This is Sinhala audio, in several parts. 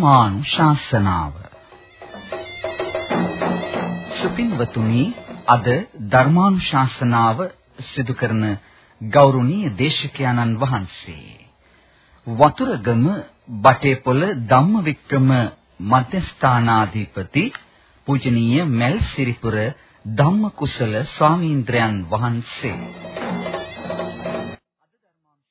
ධර්මානුශාසනාව සුපින්වතුනි අද ධර්මානුශාසනාව සිදු කරන ගෞරවනීය දේශකයන්න් වහන්සේ. වතුරගම බටේපොළ ධම්මවික්‍රම මධ්‍යස්ථානාධිපති පූජනීය මල් සිරිපුර ධම්මකුසල ස්වාමීන්ද්‍රයන් වහන්සේ.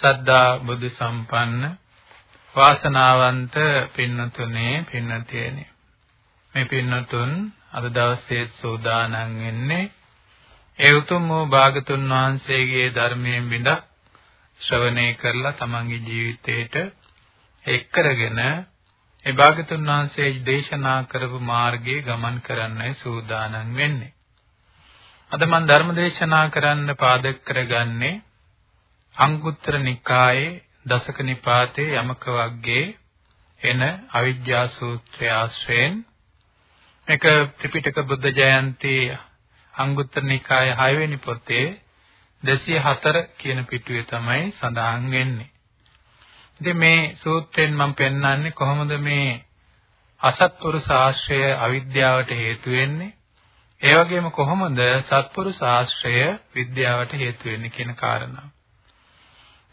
සද්ධා බුද්ධ සම්පන්න වාසනාවන්ත පින්නතුනේ පින්නතියනේ මේ පින්නතුන් අද දවසේ සූදානම් වෙන්නේ ඒ උතුම් වූ භාගතුන් වහන්සේගේ ධර්මයෙන් බිඳ ශ්‍රවණය කරලා තමන්ගේ ජීවිතේට එක් කරගෙන ඒ භාගතුන් වහන්සේ දේශනා කරපු මාර්ගයේ ගමන් කරන්නයි සූදානම් වෙන්නේ. අද මම ධර්ම දේශනා කරන්න පාදක කරගන්නේ අංගුත්තර නිකායේ දසක නිපාතේ යමක වර්ගයේ එන අවිජ්ජා සූත්‍රය ආශ්‍රයෙන් මේක ත්‍රිපිටක බුද්ධ ජයන්ති අංගුත්තර නිකායේ 6 වෙනි පොතේ 204 කියන පිටුවේ තමයි සඳහන් වෙන්නේ. ඉතින් මේ සූත්‍රයෙන් මම පෙන්වන්නේ කොහොමද මේ අසත්පුරුෂ ආශ්‍රය අවිද්‍යාවට හේතු වෙන්නේ? ඒ වගේම කොහොමද සත්පුරුෂ ආශ්‍රය විද්‍යාවට හේතු වෙන්නේ කියන කාරණාව.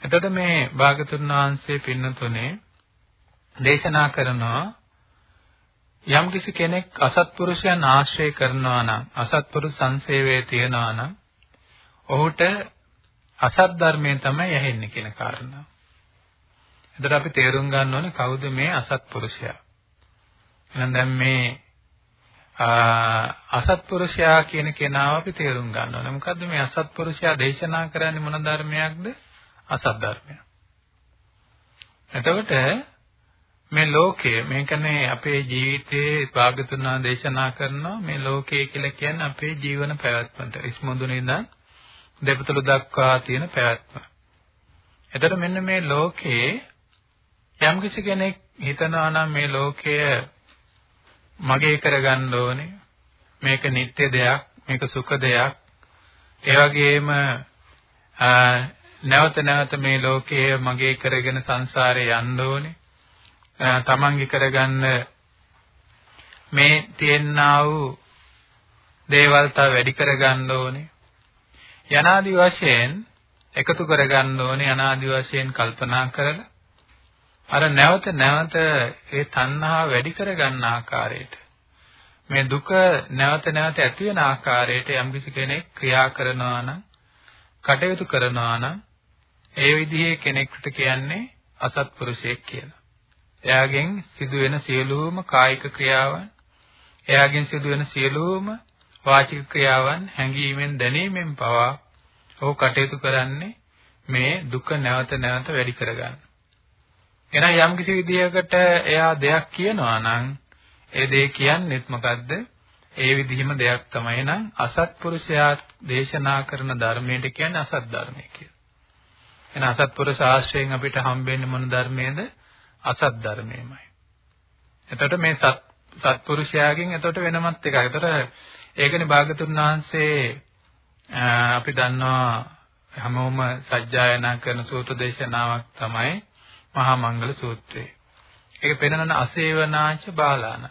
එතකොට මේ භාගතුන් වහන්සේ පින්නතුනේ දේශනා කරනවා යම්කිසි කෙනෙක් අසත්පුරුෂයන් ආශ්‍රය කරනවා නම් අසත්පුරුෂ සංසේවයේ තියනවා නම් ඔහුට අසත් ධර්මයෙන් තමයි ඇහෙන්නේ කියන කාරණාව. එතකොට අපි තේරුම් ගන්න ඕනේ කවුද මේ අසත්පුරුෂයා. එහෙනම් දැන් මේ අසත්පුරුෂයා කියන කෙනාව අපි තේරුම් ගන්න ඕනේ. මොකද්ද මේ අසත්පුරුෂයා දේශනා කරන්නේ මොන ධර්මයක්ද? අසත් ධර්මයක්. එතකොට මේ ලෝකය මේ කියන්නේ අපේ ජීවිතයේ භාගතුනා දේශනා කරනවා මේ ලෝකය කියලා කියන්නේ අපේ ජීවන පැවැත්මට ඉස්මුදුනේ ඉඳන් දෙපතුළු දක්වා තියෙන පැවැත්ම. එතකොට මෙන්න මේ ලෝකේ යම්කිසි කෙනෙක් හිතනවා නම් මේ ලෝකය මගේ කරගන්න ඕනේ මේක නිත්‍ය දෙයක් මේක සුඛ දෙයක් ඒ වගේම නැවත නැවත මේ ලෝකයේ මගේ කරගෙන සංසාරේ යන්න ඕනේ තමන්ගේ කරගන්න මේ තියෙනා වූ දේවල් තව වැඩි කරගන්න ඕනේ. යනාදි වශයෙන් එකතු කරගන්න ඕනේ අනාදි වශයෙන් කල්පනා කරලා අර නැවත නැවත ඒ තණ්හා වැඩි කරගන්න ආකාරයට මේ දුක නැවත නැවත ඇති වෙන ආකාරයට යම්කිසි කෙනෙක් ක්‍රියා කරනවා නම් කටයුතු කරනවා නම් ඒ විදිහේ කෙනෙකුට කියන්නේ අසත්පුරුෂයෙක් කියලා. එයාගෙන් සිදුවෙන සියලුම කායික ක්‍රියාවන් එයාගෙන් සිදුවෙන සියලුම වාචික ක්‍රියාවන් හැඟීමෙන් දැනීමෙන් පවා ඔහු කටයුතු කරන්නේ මේ දුක නැවත නැවත වැඩි කරගන්න. එහෙනම් යම් කිසි විදියකට එයා දෙයක් කියනවා නම් ඒ දේ කියන්නේත් මොකද්ද? ඒ විදිහම දෙයක් තමයි නම් අසත්පුරුෂයා දේශනා කරන ධර්මයට කියන්නේ අසත් ධර්මය කියලා. එහෙනම් අසත්පුරුෂ ආශ්‍රයෙන් අපිට හම්බෙන්නේ මොන ධර්මයේද? අසත් ධර්මයමයි. එතකොට මේ සත් සත්පුරුෂයාගෙන් එතකොට වෙනමත් එකක්. එතකොට ඒකනේ භාගතුන් වහන්සේ අපි දන්නවා හැමෝම සජ්ජායනා කරන සූත්‍ර දේශනාවක් තමයි මහා මංගල සූත්‍රය. ඒක පෙන්වන අසේවනාච බාලාන.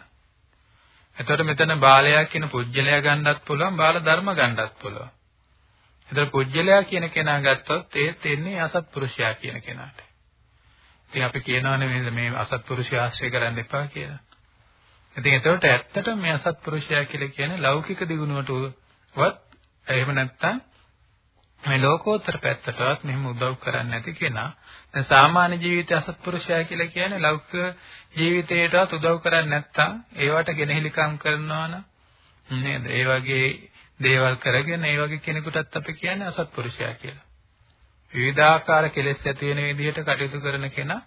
එතකොට මෙතන බාලයා කියන පුජ්‍යලයා ගන්නත් පුළුවන් බාල ධර්ම ගන්නත් පුළුවන්. එතකොට පුජ්‍යලයා කියන කෙනා ගත්තොත් ඒත් එන්නේ අසත්පුරුෂයා කියන කෙනාට. ඉතින් අපි කියනවානේ මේ මේ අසත්පුරුෂය ආශ්‍රය කරන්න එපා කියලා. ඉතින් එතකොට ඇත්තටම මේ අසත්පුරුෂයා කියලා කියන්නේ ලෞකික දියුණුවටවත් එහෙම නැත්නම් මේ ලෝකෝත්තර පැත්තටවත් මෙහෙම උදව් කරන්නේ නැති කෙනා. දැන් සාමාන්‍ය ජීවිතයේ අසත්පුරුෂයා කියලා කියන්නේ ලෞකික ජීවිතයටවත් උදව් කරන්නේ නැත්නම් ඒවට ගෙනහිලිකම් කරනවා නම් නේද? ඒ වගේ දේවල් කරගෙන ඒ වගේ කෙනෙකුටත් අපි කියන්නේ අසත්පුරුෂයා කියලා. විවිධාකාර කෙලෙස් ඇති වෙන විදිහට කටයුතු කරන කෙනා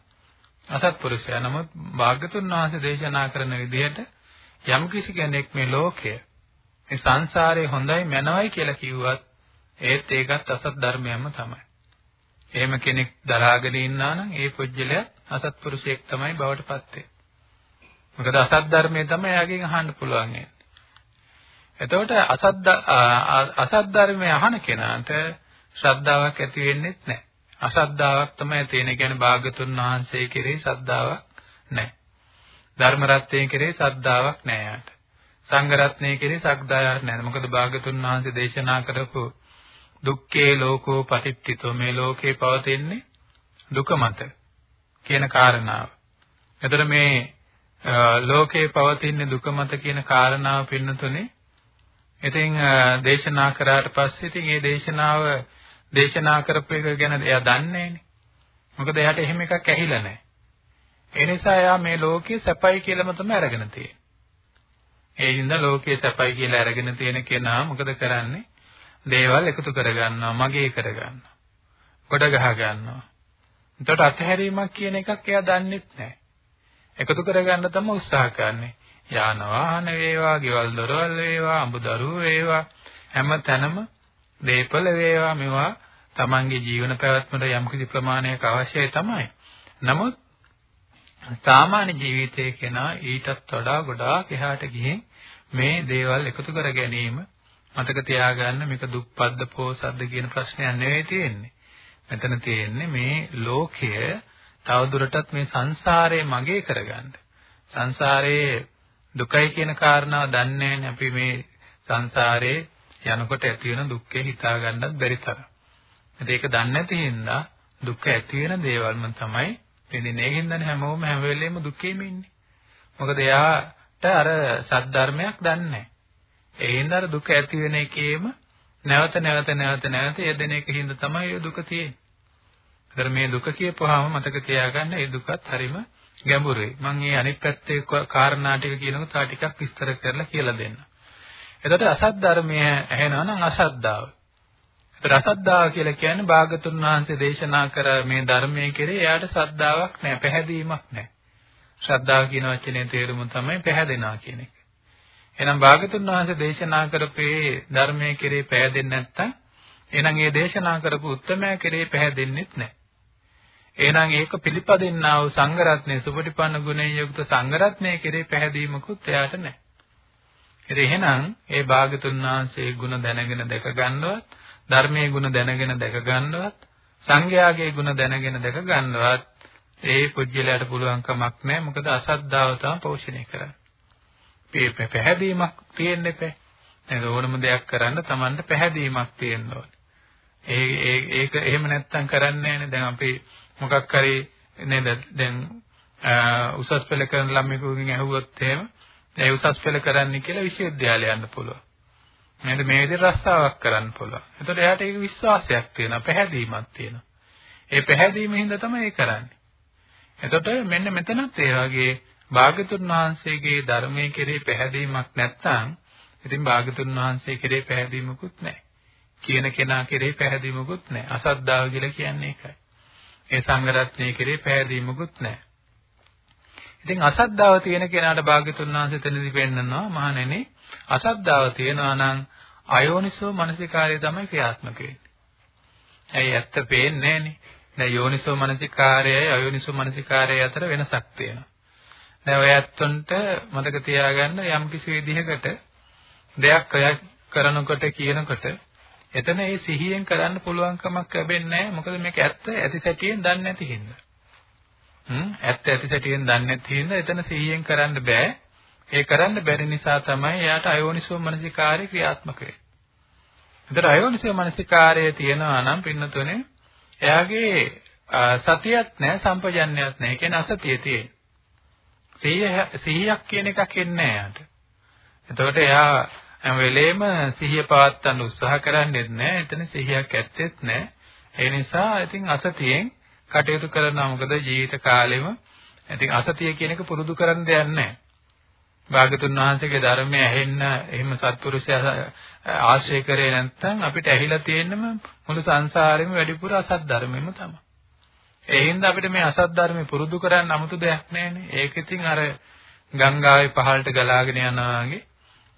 අසත්පුරුෂයා. නමුත් භාග්‍යතුන් වහන්සේ දේශනා කරන විදිහට යම් කිසි කෙනෙක් මේ ලෝකය මේ සංසාරේ හොඳයි මනවයි කියලා කිව්වත් ඒත් ඒකත් අසත් ධර්මයක්ම තමයි. එහෙම කෙනෙක් දරාගෙන ඉන්නා නම් ඒ පුජ්‍යලයා අසත්පුරුෂයෙක් තමයි බවට පත් වෙන්නේ. මොකද අසත් ධර්මයේ තමයි එයාගෙන් අහන්න පුළුවන් ඒ. එතකොට අසත් අසත් ධර්මයේ අහන කෙනාට ශ්‍රද්ධාවක් ඇති වෙන්නේ නැහැ. අසද්ධාාවක් තමයි තියෙන. කියන්නේ භාගතුන් වහන්සේ කෙරෙහි ශ්‍රද්ධාවක් නැහැ. ධර්ම රත්නයේ කෙරෙහි ශ්‍රද්ධාවක් නැහැ යාට. සංඝ රත්නයේ කෙරෙහි ශ්‍රද්ධාවක් නැහැ. මොකද භාගතුන් වහන්සේ දේශනා කරපු දුක්ඛේ ලෝකෝ පටිච්චිතෝ මේ ලෝකේ පවතින්නේ දුක මත කියන කාරණාව. එතකොට මේ ලෝකේ පවතින්නේ දුක මත කියන කාරණාව පින්නතුනේ ඉතින් දේශනා කරාට පස්සේ ඉතින් මේ දේශනාව දේශනා කරපු එක ගැන එයා දන්නේ නැහැනේ. මොකද එයාට එහෙම එකක් ඇහිලා නැහැ. ඒ නිසා එයා මේ ලෝකයේ සැපයි කියලාම තමයි අරගෙන තියෙන්නේ. ඒ හින්දා ලෝකයේ සැපයි කියලා අරගෙන තියෙන කෙනා මොකද කරන්නේ? දේවල් එකතු කරගන්නවා, මගේ කරගන්නවා. කොට ගහ ගන්නවා. එතකොට අතහැරීමක් කියන එකක් එයා දන්නෙත් නැහැ. එකතු කරගන්න තමයි උත්සාහ කරන්නේ. යාන වාහන වේවා, ගෙවල් දොරවල් වේවා, අඹ දරුවෝ වේවා හැම තැනම දීපල වේවා මේවා තමන්ගේ ජීවන පැවැත්මට යම්කිසි ප්‍රමාණයක අවශ්‍යයි තමයි. නමුත් සාමාන්‍ය ජීවිතයේ කෙනා ඊටත් වඩා ගොඩාක් එහාට ගිහින් මේ දේවල් එකතු කර ගැනීම මතක තියාගන්න මේක දුප්පත්ද පෝසත්ද කියන ප්‍රශ්නයක් නෙවෙයි තියෙන්නේ. මෙතන තියෙන්නේ මේ ලෝකය තවදුරටත් මේ සංසාරේ මගේ කරගන්න. සංසාරේ දුකයි කියන කාරණාව දන්නේ අපි මේ සංසාරේ යනකොට ඇති වෙන දුක්ඛේ හිතා ගන්නත් බැරි තරම්. ඒක දන්නේ නැති හින්දා දුක ඇති වෙන දේවල්ම තමයි වෙන්නේ. ඒ හින්දානේ හැමෝම හැම වෙලෙම දුකේම ඉන්නේ. මොකද එයාට අර සද්ධර්මයක් දන්නේ නැහැ. ඒ හින්දා අර දුක ඇති වෙන එකේම නැවත නැවත නැවත නැවත යෙදෙන එක හින්දා තමයි ඒ දුක තියෙන්නේ. ඒතර මේ දුක කියපුවාම මතක තියාගන්න ඒ දුකත් හරිම ගැඹුරුයි. මම මේ අනිත් පැත්තේ කාරණා ටික කියනකොට තා ටිකක් විස්තර කරලා කියලා දෙන්න. එතකොට අසත් ධර්මය ඇහෙනවා නම් අසද්දාව. එතකොට අසද්දාව කියලා කියන්නේ භාගතුන් වහන්සේ දේශනා කර මේ ධර්මයේ කෙරේ එයාට ශ්‍රද්ධාවක් නැහැ, පැහැදීමක් නැහැ. ශ්‍රද්ධාව කියන වචනේ තේරුම තමයි පැහැදෙනවා කියන එක. එහෙනම් භාගතුන් වහන්සේ දේශනා කරපේ ධර්මයේ කෙරේ පැහැදෙන්නේ නැත්නම් එහෙනම් ඒ දේශනා කරපු උත්තරමයා කෙරේ පැහැදෙන්නෙත් නැහැ. එහෙනම් ඒක පිළිපදින්නා වූ සංඝරත්නයේ සුපටිපන්න ගුණයෙන් යුක්ත සංඝරත්නයේ කෙරේ පැහැදීමකුත් එයාට නැහැ. ඉතින් එහෙනම් ඒ භාගතුන් වහන්සේ ගුණ දැනගෙන දැක ගන්නවත් ධර්මයේ ගුණ දැනගෙන දැක ගන්නවත් සංඝයාගේ ගුණ දැනගෙන දැක ගන්නවත් ඒ පුජ්‍යලයට පුළුවන් කමක් නැහැ මොකද අසද්ධාව තමයි පෝෂණය කරන්නේ. මේ පැහැදීමක් තියෙන්න එපා. නේද ඕනම දෙයක් කරන්න Tamanට පැහැදීමක් තියෙන්න ඕනේ. ඒ ඒක එහෙම නැත්තම් කරන්නේ නැහැ දැන් අපි මොකක් හරි නේද දැන් උසස් පෙළ කරන ළමයෙකුගෙන් ඇහුවොත් එහෙම ඒ උසස් පෙළ කරන්න කියලා විශ්වවිද්‍යාලය යන්න පුළුවන්. නේද මේ විදිහට රස්සාවක් කරන්න පුළුවන්. එතකොට එයාට ඒක විශ්වාසයක් තියෙනවා, පැහැදීමක් තියෙනවා. ඒ පැහැදීම හින්දා තමයි ඒ කරන්නේ. එතකොට මෙන්න මෙතනත් ඒ වගේ භාගතුන් වහන්සේගේ ධර්මයේ කෙරේ පැහැදීමක් නැත්නම් ඉතින් භාගතුන් වහන්සේ කෙරේ පැහැදීමකුත් නැහැ. කියන කෙනා කෙරේ පැහැදීමකුත් නැහැ. අසද්දාව කියලා කියන්නේ ඒකයි. ඒ සංගරත්නයේ කෙරේ පැහැදීමකුත් නැහැ. ඉතින් අසද්ධාව තියෙන කෙනාට භාග්‍යතුන් වහන්සේ තැනදී පෙන්නනවා මහණෙනි අසද්ධාව තියෙනවා නම් අයෝනිසෝ මනසිකාරය තමයි ක්‍රියාත්මක වෙන්නේ. ඇයි ඇත්ත පේන්නේ නැහනේ. දැන් යෝනිසෝ මනසිකාරයයි අයෝනිසෝ මනසිකාරයයි අතර වෙනසක් තියෙනවා. දැන් ඔය ඇත්තන්ට මතක තියාගන්න යම් කිසි විදිහකට දෙයක් ඔය කරනකොට කියනකොට එතන ඒ සිහියෙන් කරන්න පුළුවන් කමක් ලැබෙන්නේ නැහැ. මොකද මේක ඇත්ත ඇති සැටියෙන් දන්නේ නැති හින්දා. ඇත්ත ඇති සැටියෙන් දන්නේ නැති හින්දා එතන සිහියෙන් කරන්න බෑ. ඒ කරන්න බැරි නිසා තමයි එයාට අයෝනිසෝ මනසිකාරය ක්‍රියාත්මක වෙන්නේ. ඒතර අයෝනිසෝ මනසිකාරය තියෙනවා නම් පින්නතුනේ එයාගේ සතියක් නැහැ සම්පජන්ණයක් නැහැ. ඒ කියන්නේ අසතිය තියෙන. සිහියක් කියන එකක් එන්නේ නැහැ එයාට. එතකොට එයා හැම වෙලේම සිහිය පවත්වන්න උත්සාහ කරන්නේත් නැහැ. එතන සිහියක් ඇත්තෙත් නැහැ. ඒ නිසා ඉතින් අසතියෙන් කටයුතු කරනවා. මොකද ජීවිත කාලෙම ඉතින් අසතිය කියන එක පුරුදු කරන්න දෙයක් නැහැ. භාගතුන් වහන්සේගේ ධර්මය ඇහෙන්න එහෙම සත්පුරුෂයා ආශ්‍රය කරේ නැත්නම් අපිට ඇහිලා තියෙන්නම මුළු සංසාරෙම වැඩිපුර අසත් ධර්මෙම තමයි. ඒ හින්දා අපිට මේ අසත් ධර්මෙ පුරුදු කරන්න 아무තු දෙයක් නැහැනේ. ඒක ඉතින් අර ගංගාවේ පහළට ගලාගෙන යනවා වගේ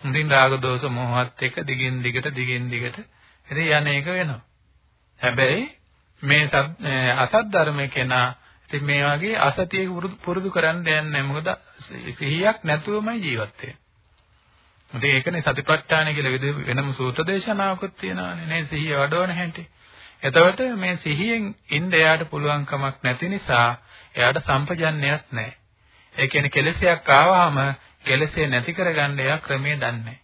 හොඳින් රාග දෝෂ මොහොත් එක දිගින් දිගට දිගින් දිගට ඉතින් යන්නේ එක වෙනවා. හැබැයි මේ අසත් ධර්ම කෙනා ඉතින් මේ වගේ අසතිය පුරුදු කරන්න යන්නේ මොකද සිහියක් නැතුවමයි ජීවත් වෙන්නේ. ඉතින් ඒකනේ සතිපට්ඨාන කියලා වෙනම සූත්‍ර දේශනාවකුත් තියෙනවානේ නේ සිහිය වඩවන හැටි. එතකොට මේ සිහියෙන් ඉන්න එයාට පුළුවන් කමක් නැති නිසා එයාට සම්පජන්ණයක් නැහැ. ඒ කියන්නේ කෙලෙසයක් ආවහම කෙලෙසේ නැති කරගන්න එයා ක්‍රමයේ දන්නේ නැහැ.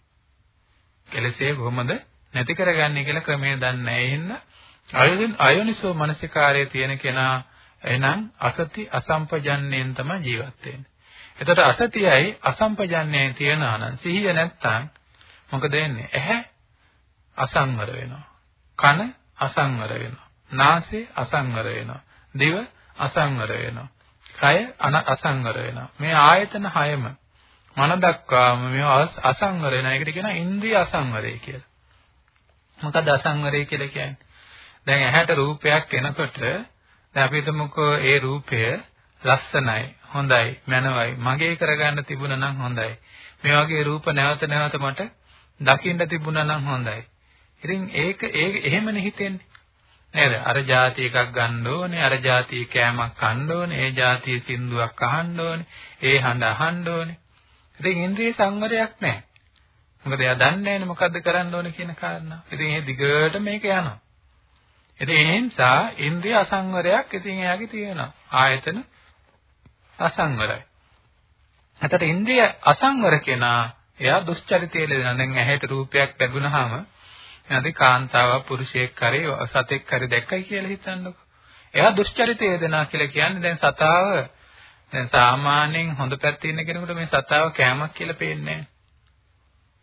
කෙලෙසේ කොහොමද නැති කරගන්නේ කියලා ක්‍රමයේ දන්නේ නැහැ. එහෙනම් අයෝනිසෝ මනසිකාරයේ තියෙන කෙනා එහෙනම් අසති අසම්පජන්ණයෙන් තමයි ජීවත් වෙන්නේ. එතකොට අසතියයි අසම්පජන්ණයයි තියනවා නම් සිහිය නැත්තම් මොකද වෙන්නේ? ඇහැ අසංවර වෙනවා. කන අසංවර වෙනවා. නාසය අසංවර වෙනවා. දිව අසංවර වෙනවා. කය අසංවර වෙනවා. මේ ආයතන හයම මන දක්වාම මේවා අසංවර වෙන එකට කියනවා ඉන්ද්‍රිය අසංවරය කියලා. මොකද අසංවරය කියලා කියන්නේ? දැන් ඇහැට රූපයක් එනකොට දැන් අපි හිතමුකෝ ඒ රූපය ලස්සනයි, හොඳයි, මනවයි, මගේ කරගන්න තිබුණා නම් හොඳයි. මේ වගේ රූප නැවත නැවත මට දකින්න තිබුණා නම් හොඳයි. ඉතින් ඒක ඒ එහෙමනේ හිතෙන්නේ. නේද? අර જાති එකක් ගන්න ඕනේ, අර જાති කෑමක් කන්න ඕනේ, ඒ જાති සින්දුවක් අහන්න ඕනේ, ඒ හඬ අහන්න ඕනේ. ඉතින් ඉන්ද්‍රිය සංවරයක් නැහැ. මොකද එයා දන්නේ නැහැනේ මොකද්ද කරන්න ඕනේ කියන කාරණා. ඉතින් ඒ දිගට මේක යනවා. ඉතින් ඒ නිසා ඉන්ද්‍රිය අසංවරයක් ඉතින් එයාගේ තියෙනවා. ආයතන අසංවරයි. අතට ඉන්ද්‍රිය අසංවර කෙනා එයා දුස්චරිතයේ දෙනවා. දැන් ඇහැට රූපයක් ලැබුණාම නැති කාන්තාවක් පුරුෂයෙක් කරේ සතෙක් කරේ දැක්කයි කියලා හිතන්නකෝ. එයා දුස්චරිතයේ දෙනවා කියලා කියන්නේ දැන් සතාව දැන් සාමාන්‍යයෙන් හොඳ පැත්තේ ඉන්න කෙනෙකුට මේ සතාව කෑමක් කියලා පේන්නේ නැහැ.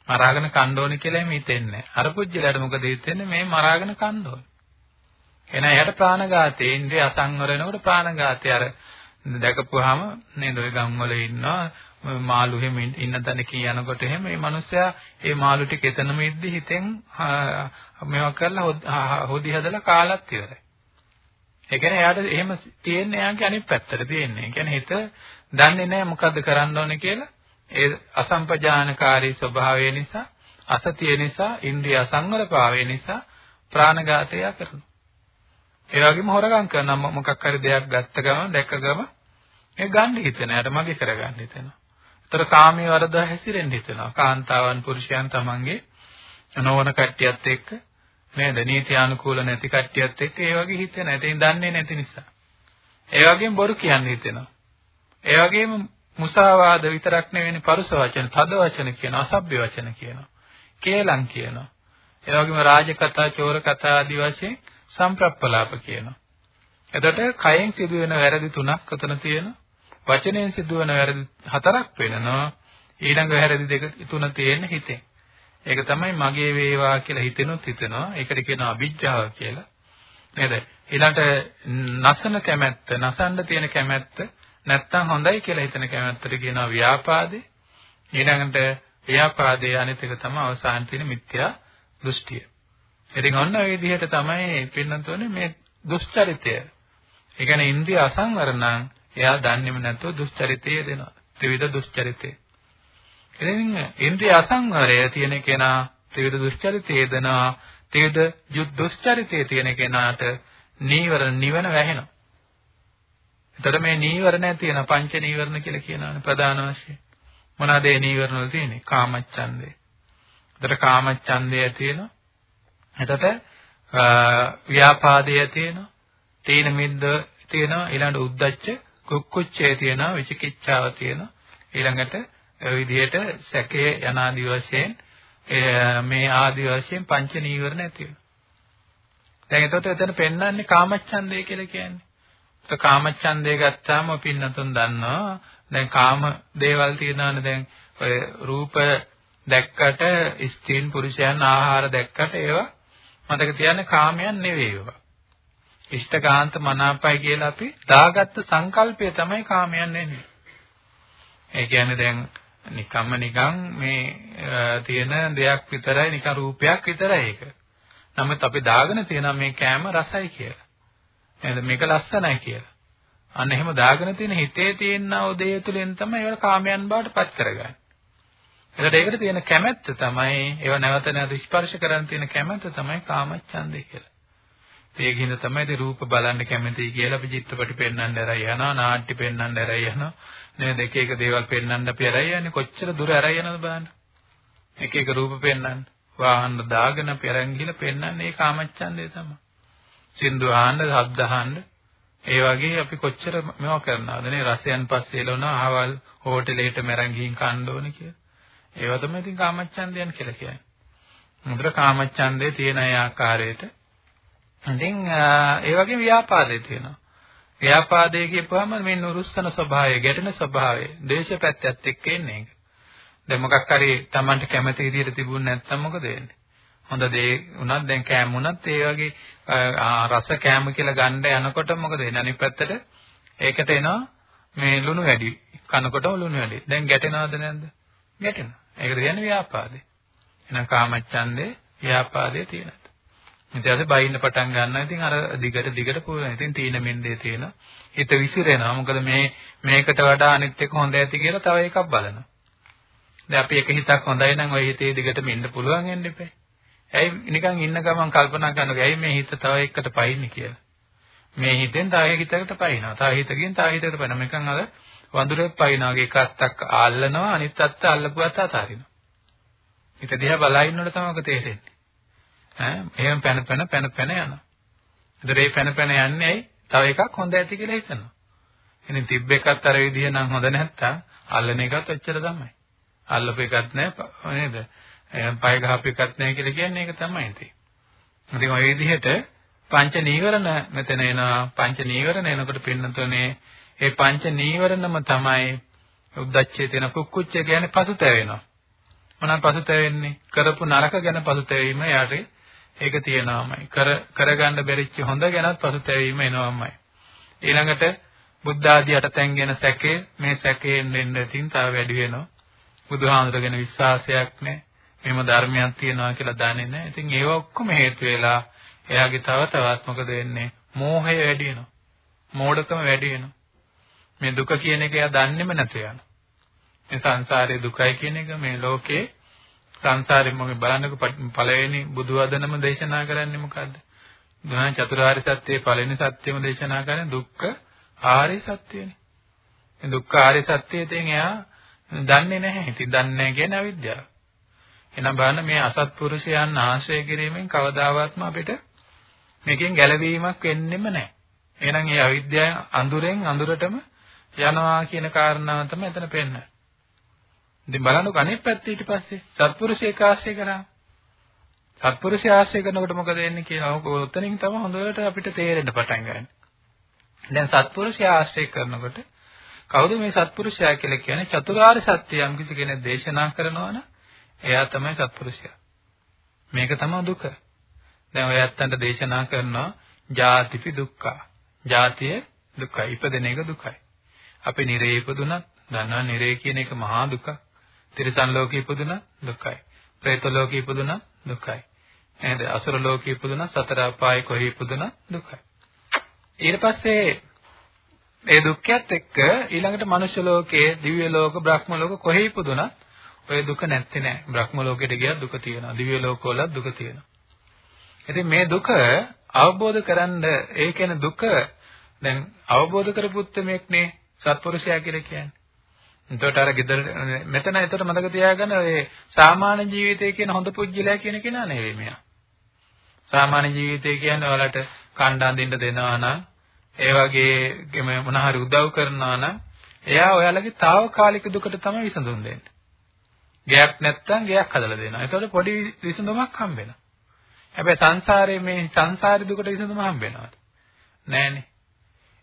මරාගෙන කන්න ඕනේ කියලා එහෙම හිතෙන්නේ නැහැ. අර පුජ්‍යලයට මොකද හිතෙන්නේ මේ මරාගෙන කන්න ඕනේ. එහෙනම් එයාට ප්‍රාණඝාතේ ඉන්ද්‍රිය අසංවර වෙනකොට ප්‍රාණඝාතේ අර දැකපුවාම නේද ඔය ගම් වල ඉන්නවා මාළු එහෙම ඉන්න තැනකින් යනකොට එහෙම මේ මිනිස්සයා ඒ මාළු ටික එතනම ඉද්දි හිතෙන් මේවා කරලා හොදි හදලා කාලත් ඉවරයි. ඒ කියන්නේ එයාට එහෙම තියෙන්නේ එයාගේ අනිත් පැත්තට තියෙන්නේ. ඒ කියන්නේ හිත දන්නේ නැහැ මොකද්ද කරන්න ඕනේ කියලා. ඒ අසම්පජානකාරී ස්වභාවය නිසා, අසතිය නිසා, ඉන්ද්‍රිය අසංවරභාවය නිසා ප්‍රාණඝාතය කරනවා. ඒ වගේම හොරගම් කරනවා මොකක් හරි දෙයක් ගත්ත ගමන් දැක්ක ගමන් ඒ ගන්න හිතෙන. එයාට මගේ කරගන්න හිතෙනවා. ඒතර කාමයේ වරද හැසිරෙන්න හිතෙනවා. කාන්තාවන් පුරුෂයන් තමන්ගේ නොවන කට්ටියත් එක්ක නේද? නීති අනුකූල නැති කට්ටියත් එක්ක ඒ වගේ හිතෙන. ඒතෙන් දන්නේ නැති නිසා. ඒ වගේම බොරු කියන්න හිතෙනවා. ඒ වගේම මුසාවාද විතරක් නෙවෙයි පරුස වචන, තද වචන කියන, අසභ්‍ය වචන කියනවා. කේලම් කියනවා. ඒ වගේම රාජකතා, චෝර කතා ආදී වශයෙන් සම්ප්‍රප්පලාප කියනවා. එතකොට කයෙන් සිදුවෙන වැරදි තුනක් උතන තියෙනවා. වචනයෙන් සිදුවන වැරදි හතරක් වෙනවා. ඊළඟ වැරදි දෙක තුන තියෙන හිතෙන්. ඒක තමයි මගේ වේවා කියලා හිතෙනොත් හිතනවා. ඒකට කියනවා අවිජ්ජාව කියලා. නේද? ඊළඟට නසන කැමැත්ත, නසන්න තියෙන කැමැත්ත නැත්තම් හොඳයි කියලා හිතන කැමැත්තට කියනවා ව්‍යාපාදේ. ඊළඟට ව්‍යාපාදයේ අනිත් එක තමයි අවසාන තියෙන මිත්‍යා දෘෂ්ටිය. ඉතින් ඔන්න ඔය විදිහට තමයි පින්නන්තෝනේ මේ දුෂ්චරිතය. ඒ කියන්නේ ඉන්ද්‍රිය අසංවර නම් එයා දන්නේම නැතුව දුෂ්චරිතය දෙනවා. ත්‍රිවිධ දුෂ්චරිතය. ඉතින් ඉන්ද්‍රිය අසංවරය තියෙන කෙනා ත්‍රිවිධ දුෂ්චරිතය දෙනවා. ත්‍රිවිධ දුෂ්චරිතය තියෙන කෙනාට නීවරණ නිවන වැහෙනවා. එතකොට මේ නීවරණ තියෙන පංච නීවරණ කියලා කියනවානේ ප්‍රධාන වශයෙන්. මොනවාද ඒ නීවරණ වල තියෙන්නේ? කාමච්ඡන්දේ. එතකොට කාමච්ඡන්දය තියෙනවා. එතකොට ව්‍යාපාදය තියෙනවා. තීන මිද්ද තියෙනවා. ඊළඟට උද්දච්ච කුක්කුච්චය තියෙනවා විචිකිච්ඡාව තියෙනවා ඊළඟට ඔය විදිහට සැකේ යනාදි වශයෙන් මේ ආදි වශයෙන් පංච නීවරණ ඇති වෙනවා. දැන් එතකොට එතන පෙන්වන්නේ කාමච්ඡන්දය කියලා කියන්නේ. ඒක කාමච්ඡන්දය ගත්තාම පින්නතුන් දන්නවා. දැන් කාම දේවල් තියෙනවානේ. දැන් ඔය රූප දැක්කට ස්ත්‍රීන් පුරුෂයන් ආහාර දැක්කට ඒවා මතක තියාගන්න කාමයන් නෙවෙයි ඒවා. ඉෂ්ඨකාන්ත මනාපයි කියලා අපි දාගත්ත සංකල්පය තමයි කාමයන් වෙන්නේ. ඒ කියන්නේ දැන් නිකම්ම නිකන් මේ තියෙන දෙයක් විතරයි නිකන් රූපයක් විතරයි ඒක. නමුත් අපි දාගෙන තියෙනවා මේ කෑම රසයි කියලා. නේද මේක ලස්සනයි කියලා. අන්න එහෙම දාගෙන තියෙන හිතේ තියෙන උදේ තුලින් තමයි ඒවල කාමයන් බවට පත් කරගන්නේ. එතකොට ඒකට තියෙන කැමැත්ත තමයි ඒව නැවත නැවත ස්පර්ශ කරන්න තියෙන කැමැත්ත තමයි කාමච්ඡන්දේ කියලා. ඒකින්ද තමයි ඉතින් රූප බලන්න කැමතියි කියලා අපි චිත්‍රපටි පෙන්වන්න ඇරයි යනවා නාට්‍ය පෙන්වන්න ඇරයි යනවා නේද? එක එක දේවල් පෙන්වන්න අපි ඇරයි යන්නේ. කොච්චර දුර ඇරයි යනවද බලන්න. එක එක රූප පෙන්වන්න. වාහන දාගෙන අපි අරන් ගිහලා පෙන්වන්නේ ඒ කාමච්ඡන්දේ තමයි. සින්දු අහන්න ශබ්ද අහන්න. ඒ වගේ අපි කොච්චර මේවා කරනවද නේ? රසයන් පස්සේ එළවනවා අහවල් හෝටලෙට මරන් ගිහින් කන්න ඕනේ කියලා. ඒවා තමයි ඉතින් කාමච්ඡන්දයන් කියලා කියන්නේ. මුද්‍ර කාමච්ඡන්දේ තියෙන ඒ ආකාරයට. ඉතින් ඒ වගේ ව්‍යාපාදේ තියෙනවා. ව්‍යාපාදේ කියපුවම මේ නුරුස්සන ස්වභාවය, ගැටෙන ස්වභාවය, දේශපැත්තත් එක්ක එන්නේ ඒක. දැන් මොකක් හරි Tamanට කැමති විදිහට තිබුණ නැත්නම් මොකද වෙන්නේ? හොඳ දේ උනත් දැන් කෑම උනත් ඒ වගේ රස කෑම කියලා ගන්න යනකොට මොකද වෙන්නේ? අනිත් පැත්තට ඒකට එනවා මේ ලුණු වැඩි. කනකොටම ලුණු වැඩි. දැන් ගැටෙනවද නැද්ද? ගැටෙනවා. ඒකට කියන්නේ ව්‍යාපාදේ. එහෙනම් කාමච්ඡන්දේ ව්‍යාපාදේ තියෙනවා. ඉතින් අද බයින්න පටන් ගන්නවා. ඉතින් අර දිගට දිගට පුරන. ඉතින් තීන මෙන්දේ තියෙන. හිත විසිරෙනවා. මොකද මේ මේකට වඩා අනිත් එක හොඳ ඇති කියලා තව එකක් බලනවා. දැන් අපි එක හිතක් හොඳයි නම් ওই හිතේ දිගටම ඉන්න පුළුවන් වෙන්න එපා. ඇයි නිකන් ඉන්න ගමන් කල්පනා කරනවා ඇයි මේ හිත තව එකකට පයින්නේ කියලා. මේ හිතෙන් තව හිතකට පයින්නවා. තව හිතකින් තව හිතකට පයින්නවා. මේකන් අර වඳුරෙක් පයින්නවා වගේ එක අත්තක් අල්ලනවා අනිත් අත්ත අල්ලපු අත්ත අතාරිනවා. හිත දිහා බලා ඉන්නකොට තමයි ඔක තේරෙන්නේ. ඈ එහෙම පැන පැන පැන පැන යනවා. ඒතර ඒ පැන පැන යන්නේ ඇයි? තව එකක් හොඳ ඇති කියලා හිතනවා. ඉතින් තිබ්බ එකත් අර විදිහ නම් හොඳ නැත්තම් අල්ලන එකත් ඔච්චර තමයි. අල්ලපු එකත් නැහැ නේද? පය ගහපු එකත් නැහැ කියලා කියන්නේ ඒක තමයි ඉතින්. ඉතින් ওই විදිහට පංච නීවරණ මෙතන එනවා. පංච නීවරණ එනකොට පින්නතුනේ ඒ පංච නීවරණම තමයි උද්දච්චයේ තියෙන කුක්කුච්චය කියන්නේ පසුතැවෙනවා. මොනවා පසුතැවෙන්නේ? කරපු නරක ගැන පසුතැවීම යාට ඒක තියෙනවාමයි. කර කරගන්න බැරිච්ච හොඳ ගැනත් පසුතැවීම එනවාමයි. ඊළඟට බුද්ධ ආදී අටතැන් ගැන සැකේ මේ සැකයෙන් දෙන්න ඉතින් තව වැඩි වෙනවා. බුදුහාමුදුරගෙන විශ්වාසයක් නැහැ. මෙහෙම ධර්මයක් තියෙනවා කියලා දන්නේ නැහැ. ඉතින් ඒව ඔක්කොම හේතු වෙලා එයාගේ තව තවත් මොකද වෙන්නේ? මෝහය වැඩි වෙනවා. මෝඩකම වැඩි වෙනවා. මේ දුක කියන එක එයා දන්නේම නැත යනවා. මේ සංසාරේ දුකයි කියන එක මේ ලෝකේ සංසාරෙම මේ බලන්නකො පළවෙනි බුදු වදනම දේශනා කරන්නේ මොකද්ද? දුනා චතුරාර්ය සත්‍යයේ පළවෙනි සත්‍යෙම දේශනා කරන්නේ දුක්ඛ ආර්ය සත්‍යනේ. මේ දුක්ඛ ආර්ය සත්‍යයෙන් එයා දන්නේ නැහැ. ඉතින් දන්නේ නැහැ කියන්නේ අවිද්‍යාව. එහෙනම් බලන්න මේ අසත්පුරුෂයන් ආශ්‍රය කිරීමෙන් කවදාවත්ම අපිට මේකෙන් ගැලවීමක් වෙන්නෙම නැහැ. එහෙනම් මේ අවිද්‍යාව අඳුරෙන් අඳුරටම යනවා කියන කාරණාව තමයි එතන පෙන්නන්නේ. ඉතින් බලන්නකො අනිත් පැත්ත ඊට පස්සේ සත්පුරුෂයෙක් ආශ්‍රය කරා. සත්පුරුෂය ආශ්‍රය කරනකොට මොකද වෙන්නේ කියලා ඔතනින් තමයි හොඳට අපිට තේරෙන්න පටන් ගන්න. දැන් සත්පුරුෂය ආශ්‍රය කරනකොට කවුද මේ සත්පුරුෂයා කියලා කියන්නේ චතුරාර්ය සත්‍ය යම් කිසි කෙනෙක් දේශනා කරනවා නම් එයා තමයි සත්පුරුෂයා. මේක තමයි දුක. දැන් ඔය ඇත්තන්ට දේශනා කරනවා ජාතිපි දුක්ඛ. ජාතිය දුකයි. ඉපදෙන එක දුකයි. අපි නිරේ ඉපදුනත් දන්නවා නිරේ කියන එක මහා දුකක්. තිරිසන් ලෝකේ ඉපදුනා දුකයි. പ്രേත ලෝකේ ඉපදුනා දුකයි. නේද? අසුර ලෝකේ ඉපදුනා සතර අපායේ කොහේ ඉපදුනා දුකයි. ඊට පස්සේ ඒ දුක්ඛයත් එක්ක ඊළඟට මනුෂ්‍ය ලෝකයේ, දිව්‍ය ලෝක, බ්‍රහ්ම ලෝක කොහේ ඉපදුනත් ඔය දුක නැත්තේ නෑ. බ්‍රහ්ම ලෝකෙට ගියත් දුක තියෙනවා. දිව්‍ය ලෝකවලත් දුක තියෙනවා. ඉතින් මේ දුක අවබෝධ කරන්ඩ ඒ කියන්නේ දුක දැන් අවබෝධ කරපුත් මේක්නේ සත්පුරුෂයා කියලා කියන්නේ. එතකොට අර ගෙදර මෙතන එතකොට මතක තියාගන්න ඔය සාමාන්‍ය ජීවිතය කියන හොඳ පුජ්‍යලයා කියන කෙනා නෙවෙයි මෙයා. සාමාන්‍ය ජීවිතය කියන්නේ ඔයාලට කණ්ඩායම් දෙන්න දෙනවා නම් ඒ වගේ මොන හරි උදව් කරනවා නම් එයා ඔයාලගේ తాවකාලික දුකට තමයි විසඳුම් දෙන්නේ. ගයක් නැත්තම් ගයක් හදලා දෙනවා. එතකොට පොඩි විසඳුමක් හම්බ වෙනවා. හැබැයි සංසාරයේ මේ සංසාරේ දුකට විසඳුම හම්බ වෙනවද? නෑනේ.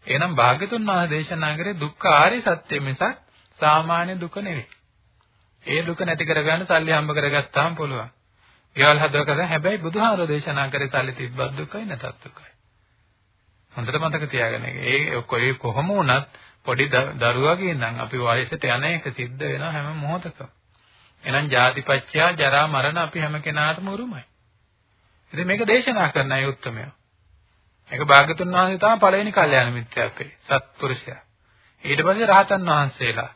එහෙනම් භාග්‍යතුන් වහන්සේ දේශනා කරේ දුක්ඛ ආර්ය සත්‍ය මිසක් සාමාන්‍ය දුක නෙවෙයි. ඒ දුක නැති කරගන්න සල්ලි හම්බ කරගත්තාම පුළුවන්. ගෙවල් හදවකද හැබැයි බුදුහාරෝ දේශනා කරේ සල්ලි තිබ්බත් දුකයි නැතත් දුකයි. හොඳට මතක තියාගන්න. ඒ කොයි කොහොම වුණත් පොඩි දරුවගේ ඉඳන් අපි වයසට යන එක සිද්ධ වෙනවා හැම මොහොතකම. එහෙනම් ජාතිපච්චයා ජරා මරණ අපි හැම කෙනාටම උරුමයි. ඉතින් මේක දේශනා කරන අය උත්තරමය. ඒක භාග්‍යතුන් වහන්සේ තමයි පළවෙනි කල්යාණ මිත්‍රයා අපේ සත්පුරුෂයා. ඊට පස්සේ රහතන් වහන්සේලා.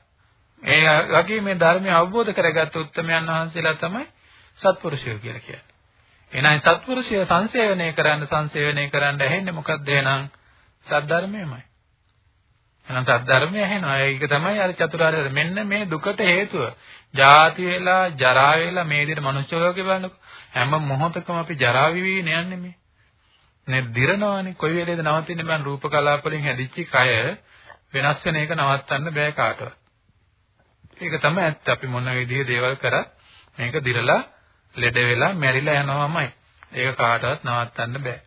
ඒ වගේ මේ ධර්මය අවබෝධ කරගත්ත උත්තමයන් වහන්සේලා තමයි සත්පුරුෂයෝ කියලා කියන්නේ. එහෙනම් සත්පුරුෂය සංසේවනය කරන්න සංසේවනය කරන්න ඇහෙන්නේ මොකක්ද එහෙනම් සද්ධර්මයමයි. එහෙනම් සද්ධර්මය ඇහෙනවා. ඒක තමයි අර චතුරාර්ය මෙන්න මේ දුකට හේතුව. ජාති වෙලා, ජරා වෙලා මේ විදිහට මනුෂ්‍ය ලෝකේ බලනකො හැම මොහොතකම අපි ජරා විවින යන්නේ මේ. නේ දිරනවානේ. කොයි වෙලේද නවතින්නේ මම රූප කලාප වලින් හැදිච්ච කය වෙනස් වෙන එක නවත්තන්න බෑ කාටවත්. ඒක තමයි ඇත්ත. අපි මොන විදිහේ දේවල් කරත් මේක දිරලා ලෙඩ වෙලා මැරිලා යනවාමයි. ඒක කාටවත් නවත්තන්න බෑ.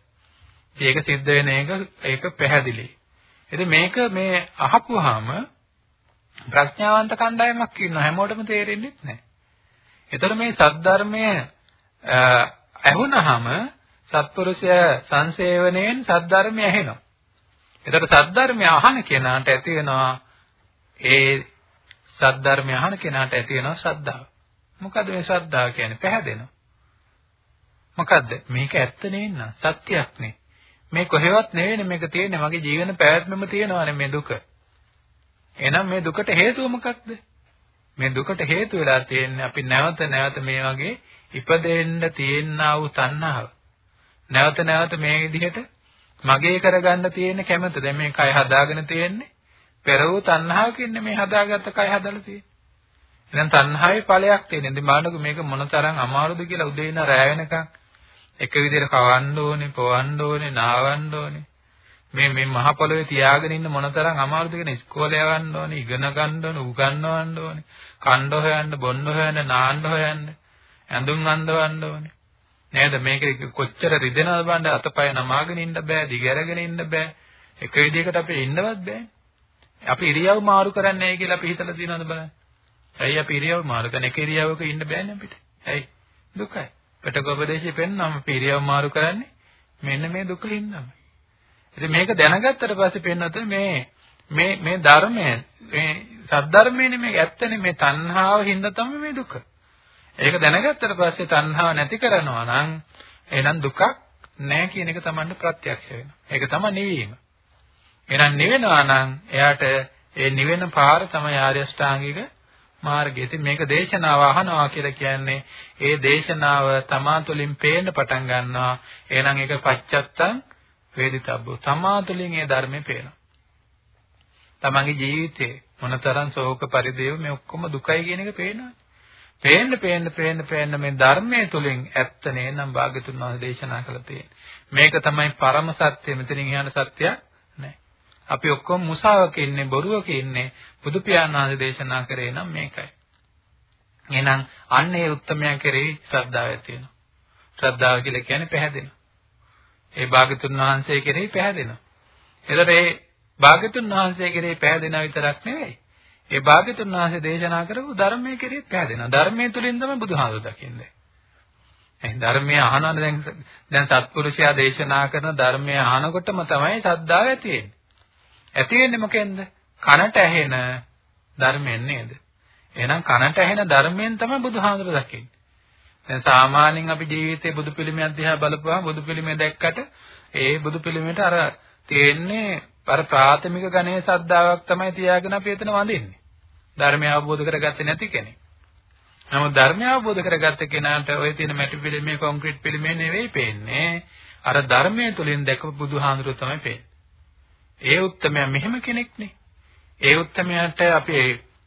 ඒක සිද්ධ වෙන එක ඒක පැහැදිලි. ඉතින් මේක මේ අහපුවාම ප්‍රඥාවන්ත කණ්ඩායමක් ඉන්නවා හැමෝටම තේරෙන්නේ නැහැ. ඒතර මේ සද්ධර්මය ඇහුනහම සත්පුරුෂය සංසේවණයෙන් සද්ධර්මය ඇහෙනවා. ඒතර සද්ධර්මය අහන කෙනාට ඇති වෙනවා ඒ සද්ධර්මය අහන කෙනාට ඇති වෙනවා ශ්‍රද්ධාව. මොකද මේ ශ්‍රද්ධාව කියන්නේ පැහැදෙනවා. මොකද්ද? මේක ඇත්ත නෙන්න සත්‍යයක් නේ. මේ කොහෙවත් නෙවෙයි මේක තියෙන්නේ මගේ ජීවන පැවැත්මෙම තියෙනවානේ මේ දුක. එහෙනම් මේ දුකට හේතුව මොකක්ද? මේ දුකට හේතු වෙලා තියෙන්නේ අපි නැවත නැවත මේ වගේ ඉපදෙන්න තියෙනා වූ තණ්හාව. නැවත නැවත මේ විදිහට මගේ කරගන්න තියෙන කැමැත්ත. දැන් මේ කය හදාගෙන තියෙන්නේ පෙර වූ තණ්හාවකින් මේ හදාගත්ත කය හදලා තියෙන්නේ. එහෙනම් තණ්හාවේ ඵලයක් තියෙන. ඉතින් බලන්නකො මේක මොනතරම් අමාරුද කියලා උදේ ඉඳන් රැ වෙනකන් එක විදිහට කවන්න ඕනේ, පොවන්න ඕනේ, නාවන්න ඕනේ. මේ මේ මහ පොළවේ තියාගෙන ඉන්න මොනතරම් අමාරුද කියන ඉස්කෝලේ යවන්න ඕනේ, ඉගෙන ගන්න ඕනේ, උගන්වන්න ඕනේ, කණ්ඩ හොයන්න, බොන්න හොයන්න, නාන්න හොයන්න, ඇඳුම් අඳවන්න ඕනේ. නේද මේක කොච්චර රිදෙනවද බලන්න අතපය නමාගෙන ඉන්න බෑ, දිගැරගෙන ඉන්න බෑ. එක විදිහකට අපි ඉන්නවත් බෑ. අපි ඉරියව් මාරු කරන්නේ නැහැ කියලා අපි හිතලා තියෙනවද බලන්න. ඇයි අපි ඉරියව් මාරු කරන එක ඉරියව්වක ඉන්න බෑනේ අපිට. ඇයි? දුකයි. පිටකෝපදේශය පෙන්නම ඉරියව් මාරු කරන්නේ මෙන්න මේ දුක හින්දාමයි. ඉතින් මේක දැනගත්තට පස්සේ පෙන්නත මේ මේ මේ ධර්මය මේ සද්ධර්මයනේ මේක ඇත්තනේ මේ තණ්හාව හින්දා තමයි මේ දුක. ඒක දැනගත්තට පස්සේ තණ්හාව නැති කරනවා නම් එහෙනම් දුකක් නැහැ කියන එක Tamanne ප්‍රත්‍යක්ෂ වෙනවා. ඒක තමයි නිවීම. එහෙනම් නිවෙනවා නම් එයාට ඒ නිවෙන පාර තමයි ආර්ය අෂ්ටාංගික මාර්ගය. ඉතින් මේක දේශනාව අහනවා කියලා කියන්නේ ඒ දේශනාව තමා තුළින් පේන්න පටන් ගන්නවා. එහෙනම් ඒක පච්චත්තං වේදිතබ්බෝ. තමා තුළින් ඒ ධර්මේ පේනවා. තමන්ගේ ජීවිතේ මොනතරම් ශෝක පරිදේව මේ ඔක්කොම දුකයි කියන එක පේනවා. පේන්න පේන්න පේන්න පේන්න මේ ධර්මයේ තුලින් ඇත්ත නේනම් භාග්‍යතුන් වහන්සේ දේශනා කළ තියෙන්නේ. මේක තමයි පරම සත්‍ය. මෙතනින් එහාට සත්‍යයක් නැහැ. අපි ඔක්කොම මුසාවක ඉන්නේ බොරුවක ඉන්නේ බුදු පියාණන් වහන්සේ දේශනා කරේ නම් මේකයි. එහෙනම් අන්න ඒ උත්තරමයන් කෙරෙහි ශ්‍රද්ධාව ඇති වෙනවා. ශ්‍රද්ධාව කියලා කියන්නේ පැහැදෙනවා. ඒ භාගතුන් වහන්සේ කෙරෙහි පැහැදෙනවා. එතකොට ඒ භාගතුන් වහන්සේ කෙරෙහි පැහැදෙනා විතරක් නෙවෙයි. ඒ භාගතුන් වහන්සේ දේශනා කරපු ධර්මයේ කෙරෙහි පැහැදෙනවා. ධර්මයේ තුලින් තමයි බුදුහාමුදුර දකින්නේ. එහෙනම් ධර්මයේ අහනවා දැන් දැන් සත්පුරුෂයා දේශනා කරන ධර්මයේ අහනකොටම තමයි ශ්‍රද්ධාව ඇති වෙන්නේ. ඇති වෙන්නේ මොකෙන්ද? කනට ඇහෙන ධර්මයෙන් නේද? එහෙනම් කනට ඇහෙන ධර්මයෙන් තමයි බුදුහාමුදුර දකින්නේ. දැන් සාමාන්‍යයෙන් අපි ජීවිතේ බුදු පිළිමය අධ්‍යා බලපුවාම බුදු පිළිමය දැක්කට ඒ බුදු පිළිමයට අර තියෙන්නේ අර ප්‍රාථමික ගණයේ ශ්‍රද්ධාවක් තමයි තියාගෙන අපි එතන වඳින්නේ. ධර්මය අවබෝධ කරගත්තේ නැති කෙනෙක්. නමුත් ධර්මය අවබෝධ කරගත්ත කෙනාට ওই තියෙන මැටි පිළිමේ කොන්ක්‍රීට් පිළිමේ නෙවෙයි පේන්නේ. අර ධර්මයේ තුලින් දැකපු බුදුහාමුදුරුවෝ තමයි පේන්නේ. ඒ උත්තරමයා මෙහෙම කෙනෙක් නේ. ඒ උත්තරමයාට අපි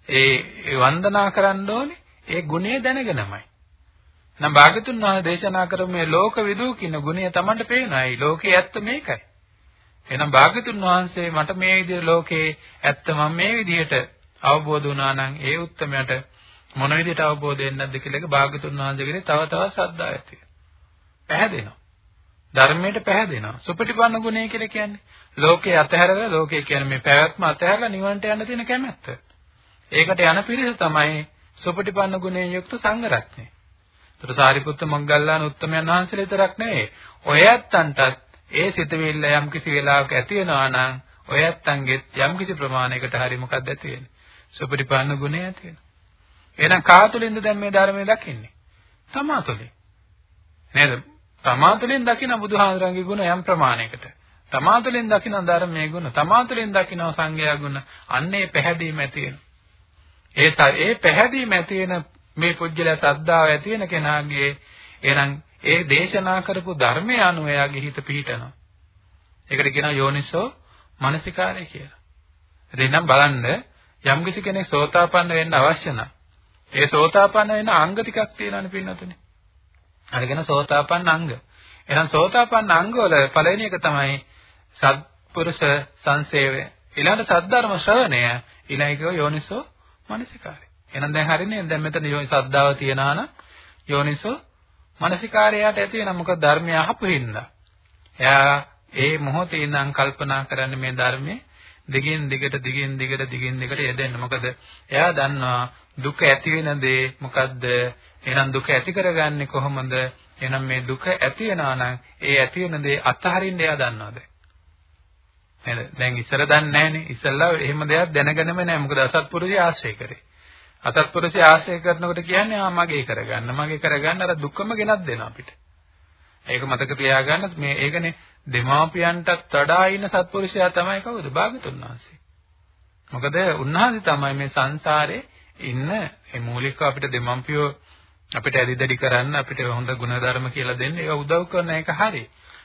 ඒ වන්දනා කරන්න ඕනේ ඒ ගුණය දැනගෙනමයි. නම් භාගතුන් වහන්සේ දේශනා කරපු මේ ලෝක විදූ කියන ගුණය Tamanට පේනවා. ඒ ලෝකේ ඇත්ත මේකයි. එහෙනම් භාගතුන් වහන්සේ මට මේ විදිහට ලෝකේ ඇත්ත මම මේ විදිහට අවබෝධ වුණා නම් ඒ උත්තරමයට මොන විදිහට අවබෝධ වෙන්නද කියලා එක භාගතුන් වහන්සේගේ තව තවත් ශ්‍රද්ධාව ඇති වෙනවා. පැහැදෙනවා. ධර්මයට පැහැදෙනවා. සුපටිපන්න ගුණය කියලා කියන්නේ ලෝකේ අතහැරලා ලෝකේ කියන්නේ මේ පැවැත්ම අතහැරලා නිවනට යන්න තියෙන කැමැත්ත. ඒකට යන පිරිස තමයි සුපටිපන්න ගුණයෙන් යුක්ත සංඝ රත්නය. ඒතර සාරිපුත්ත මොග්ගල්ලාන උත්තමයන් වහන්සේලා විතරක් නෙවෙයි. ඔය ඇත්තන්ටත් ඒ සිතවිල්ල යම් කිසි වෙලාවක ඇති වෙනවා නම් ඔය ඇත්තන්ගෙත් යම් කිසි ප්‍රමාණයකට හරි මොකක්ද ඇති වෙන්නේ? සුපටිපන්න ගුණය ඇති වෙනවා. එහෙනම් කාතුලින්ද දැන් මේ ධර්මය දකින්නේ? තමා තුළින්. නේද? තමා තුළින් දකින බුදුහාමරංගේ ගුණ යම් ප්‍රමාණයකට. තමා තුළින් දකින ධර්මයේ ගුණ, තමා තුළින් දකින සංඝයා ගුණ, අන්නේ පැහැදීම ඇති වෙනවා. ඒ ඒ පැහැදීම ඇති වෙන මේ පුජ්‍යල සද්ධාව ඇති වෙන කෙනාගේ එහෙනම් ඒ දේශනා කරපු ධර්මයේ අනුව එයාගේ හිත පිහිටනවා. ඒකට කියනවා යෝනිසෝ මනසිකාරය කියලා. එතනම් බලන්න යම්කිසි කෙනෙක් සෝතාපන්න වෙන්න අවශ්‍ය නම් ඒ සෝතාපන්න වෙන අංග ටිකක් තියෙනවානේ පින්නතුනේ. අරගෙන සෝතාපන්න අංග. එහෙනම් සෝතාපන්න අංග වල පළවෙනි එක තමයි සත්පුරුෂ සංසේවය. ඊළඟට සද්ධර්ම ශ්‍රවණය ඊළඟට යෝනිසෝ මනසිකාරය. එහෙනම් දැන් හරිනේ දැන් මෙතන යෝනි සද්ධාව තියනවා නම් යෝනිසෝ මනසිකාරයට ඇති වෙන මොකද ධර්මය අහපු හින්දා. එයා ඒ මොහොතේ ඉඳන් කල්පනා කරන්නේ මේ ධර්මයේ දිගින් දිගට දිගින් දිගට දිගින් දිගට යෙදෙන්න. මොකද එයා දන්නවා දුක ඇති වෙන දේ මොකද්ද? එහෙනම් දුක ඇති කරගන්නේ කොහොමද? එහෙනම් මේ දුක ඇති වෙනවා නම් ඒ ඇති වෙන දේ අත්හරින්න එයා දන්නවද? නේද? දැන් ඉස්සර දන්නේ නැහනේ. ඉස්සල්ලා එහෙම දෙයක් දැනගෙනම නැහැ. මොකද අසත්පුරුෂය ආශ්‍රය කරේ. අසත්පුරුෂය ආශ්‍රය කරනකොට කියන්නේ ආ මගේ කරගන්න. මගේ කරගන්න අර දුකම ගෙනත් දෙනවා අපිට. ඒක මතක තියාගන්න මේ ඒකනේ දෙමාපියන්ටත් වඩා ඉන්න සත්පුරුෂයා තමයි කවුද? භාගතුන් වහන්සේ. මොකද උන්වහන්සේ තමයි මේ සංසාරේ ඉන්න මේ මූලික අපිට දෙමාපියෝ අපිට ඇදිදඩි කරන්න අපිට හොඳ ගුණධර්ම කියලා දෙන්න ඒක උදව් කරන එක හරි.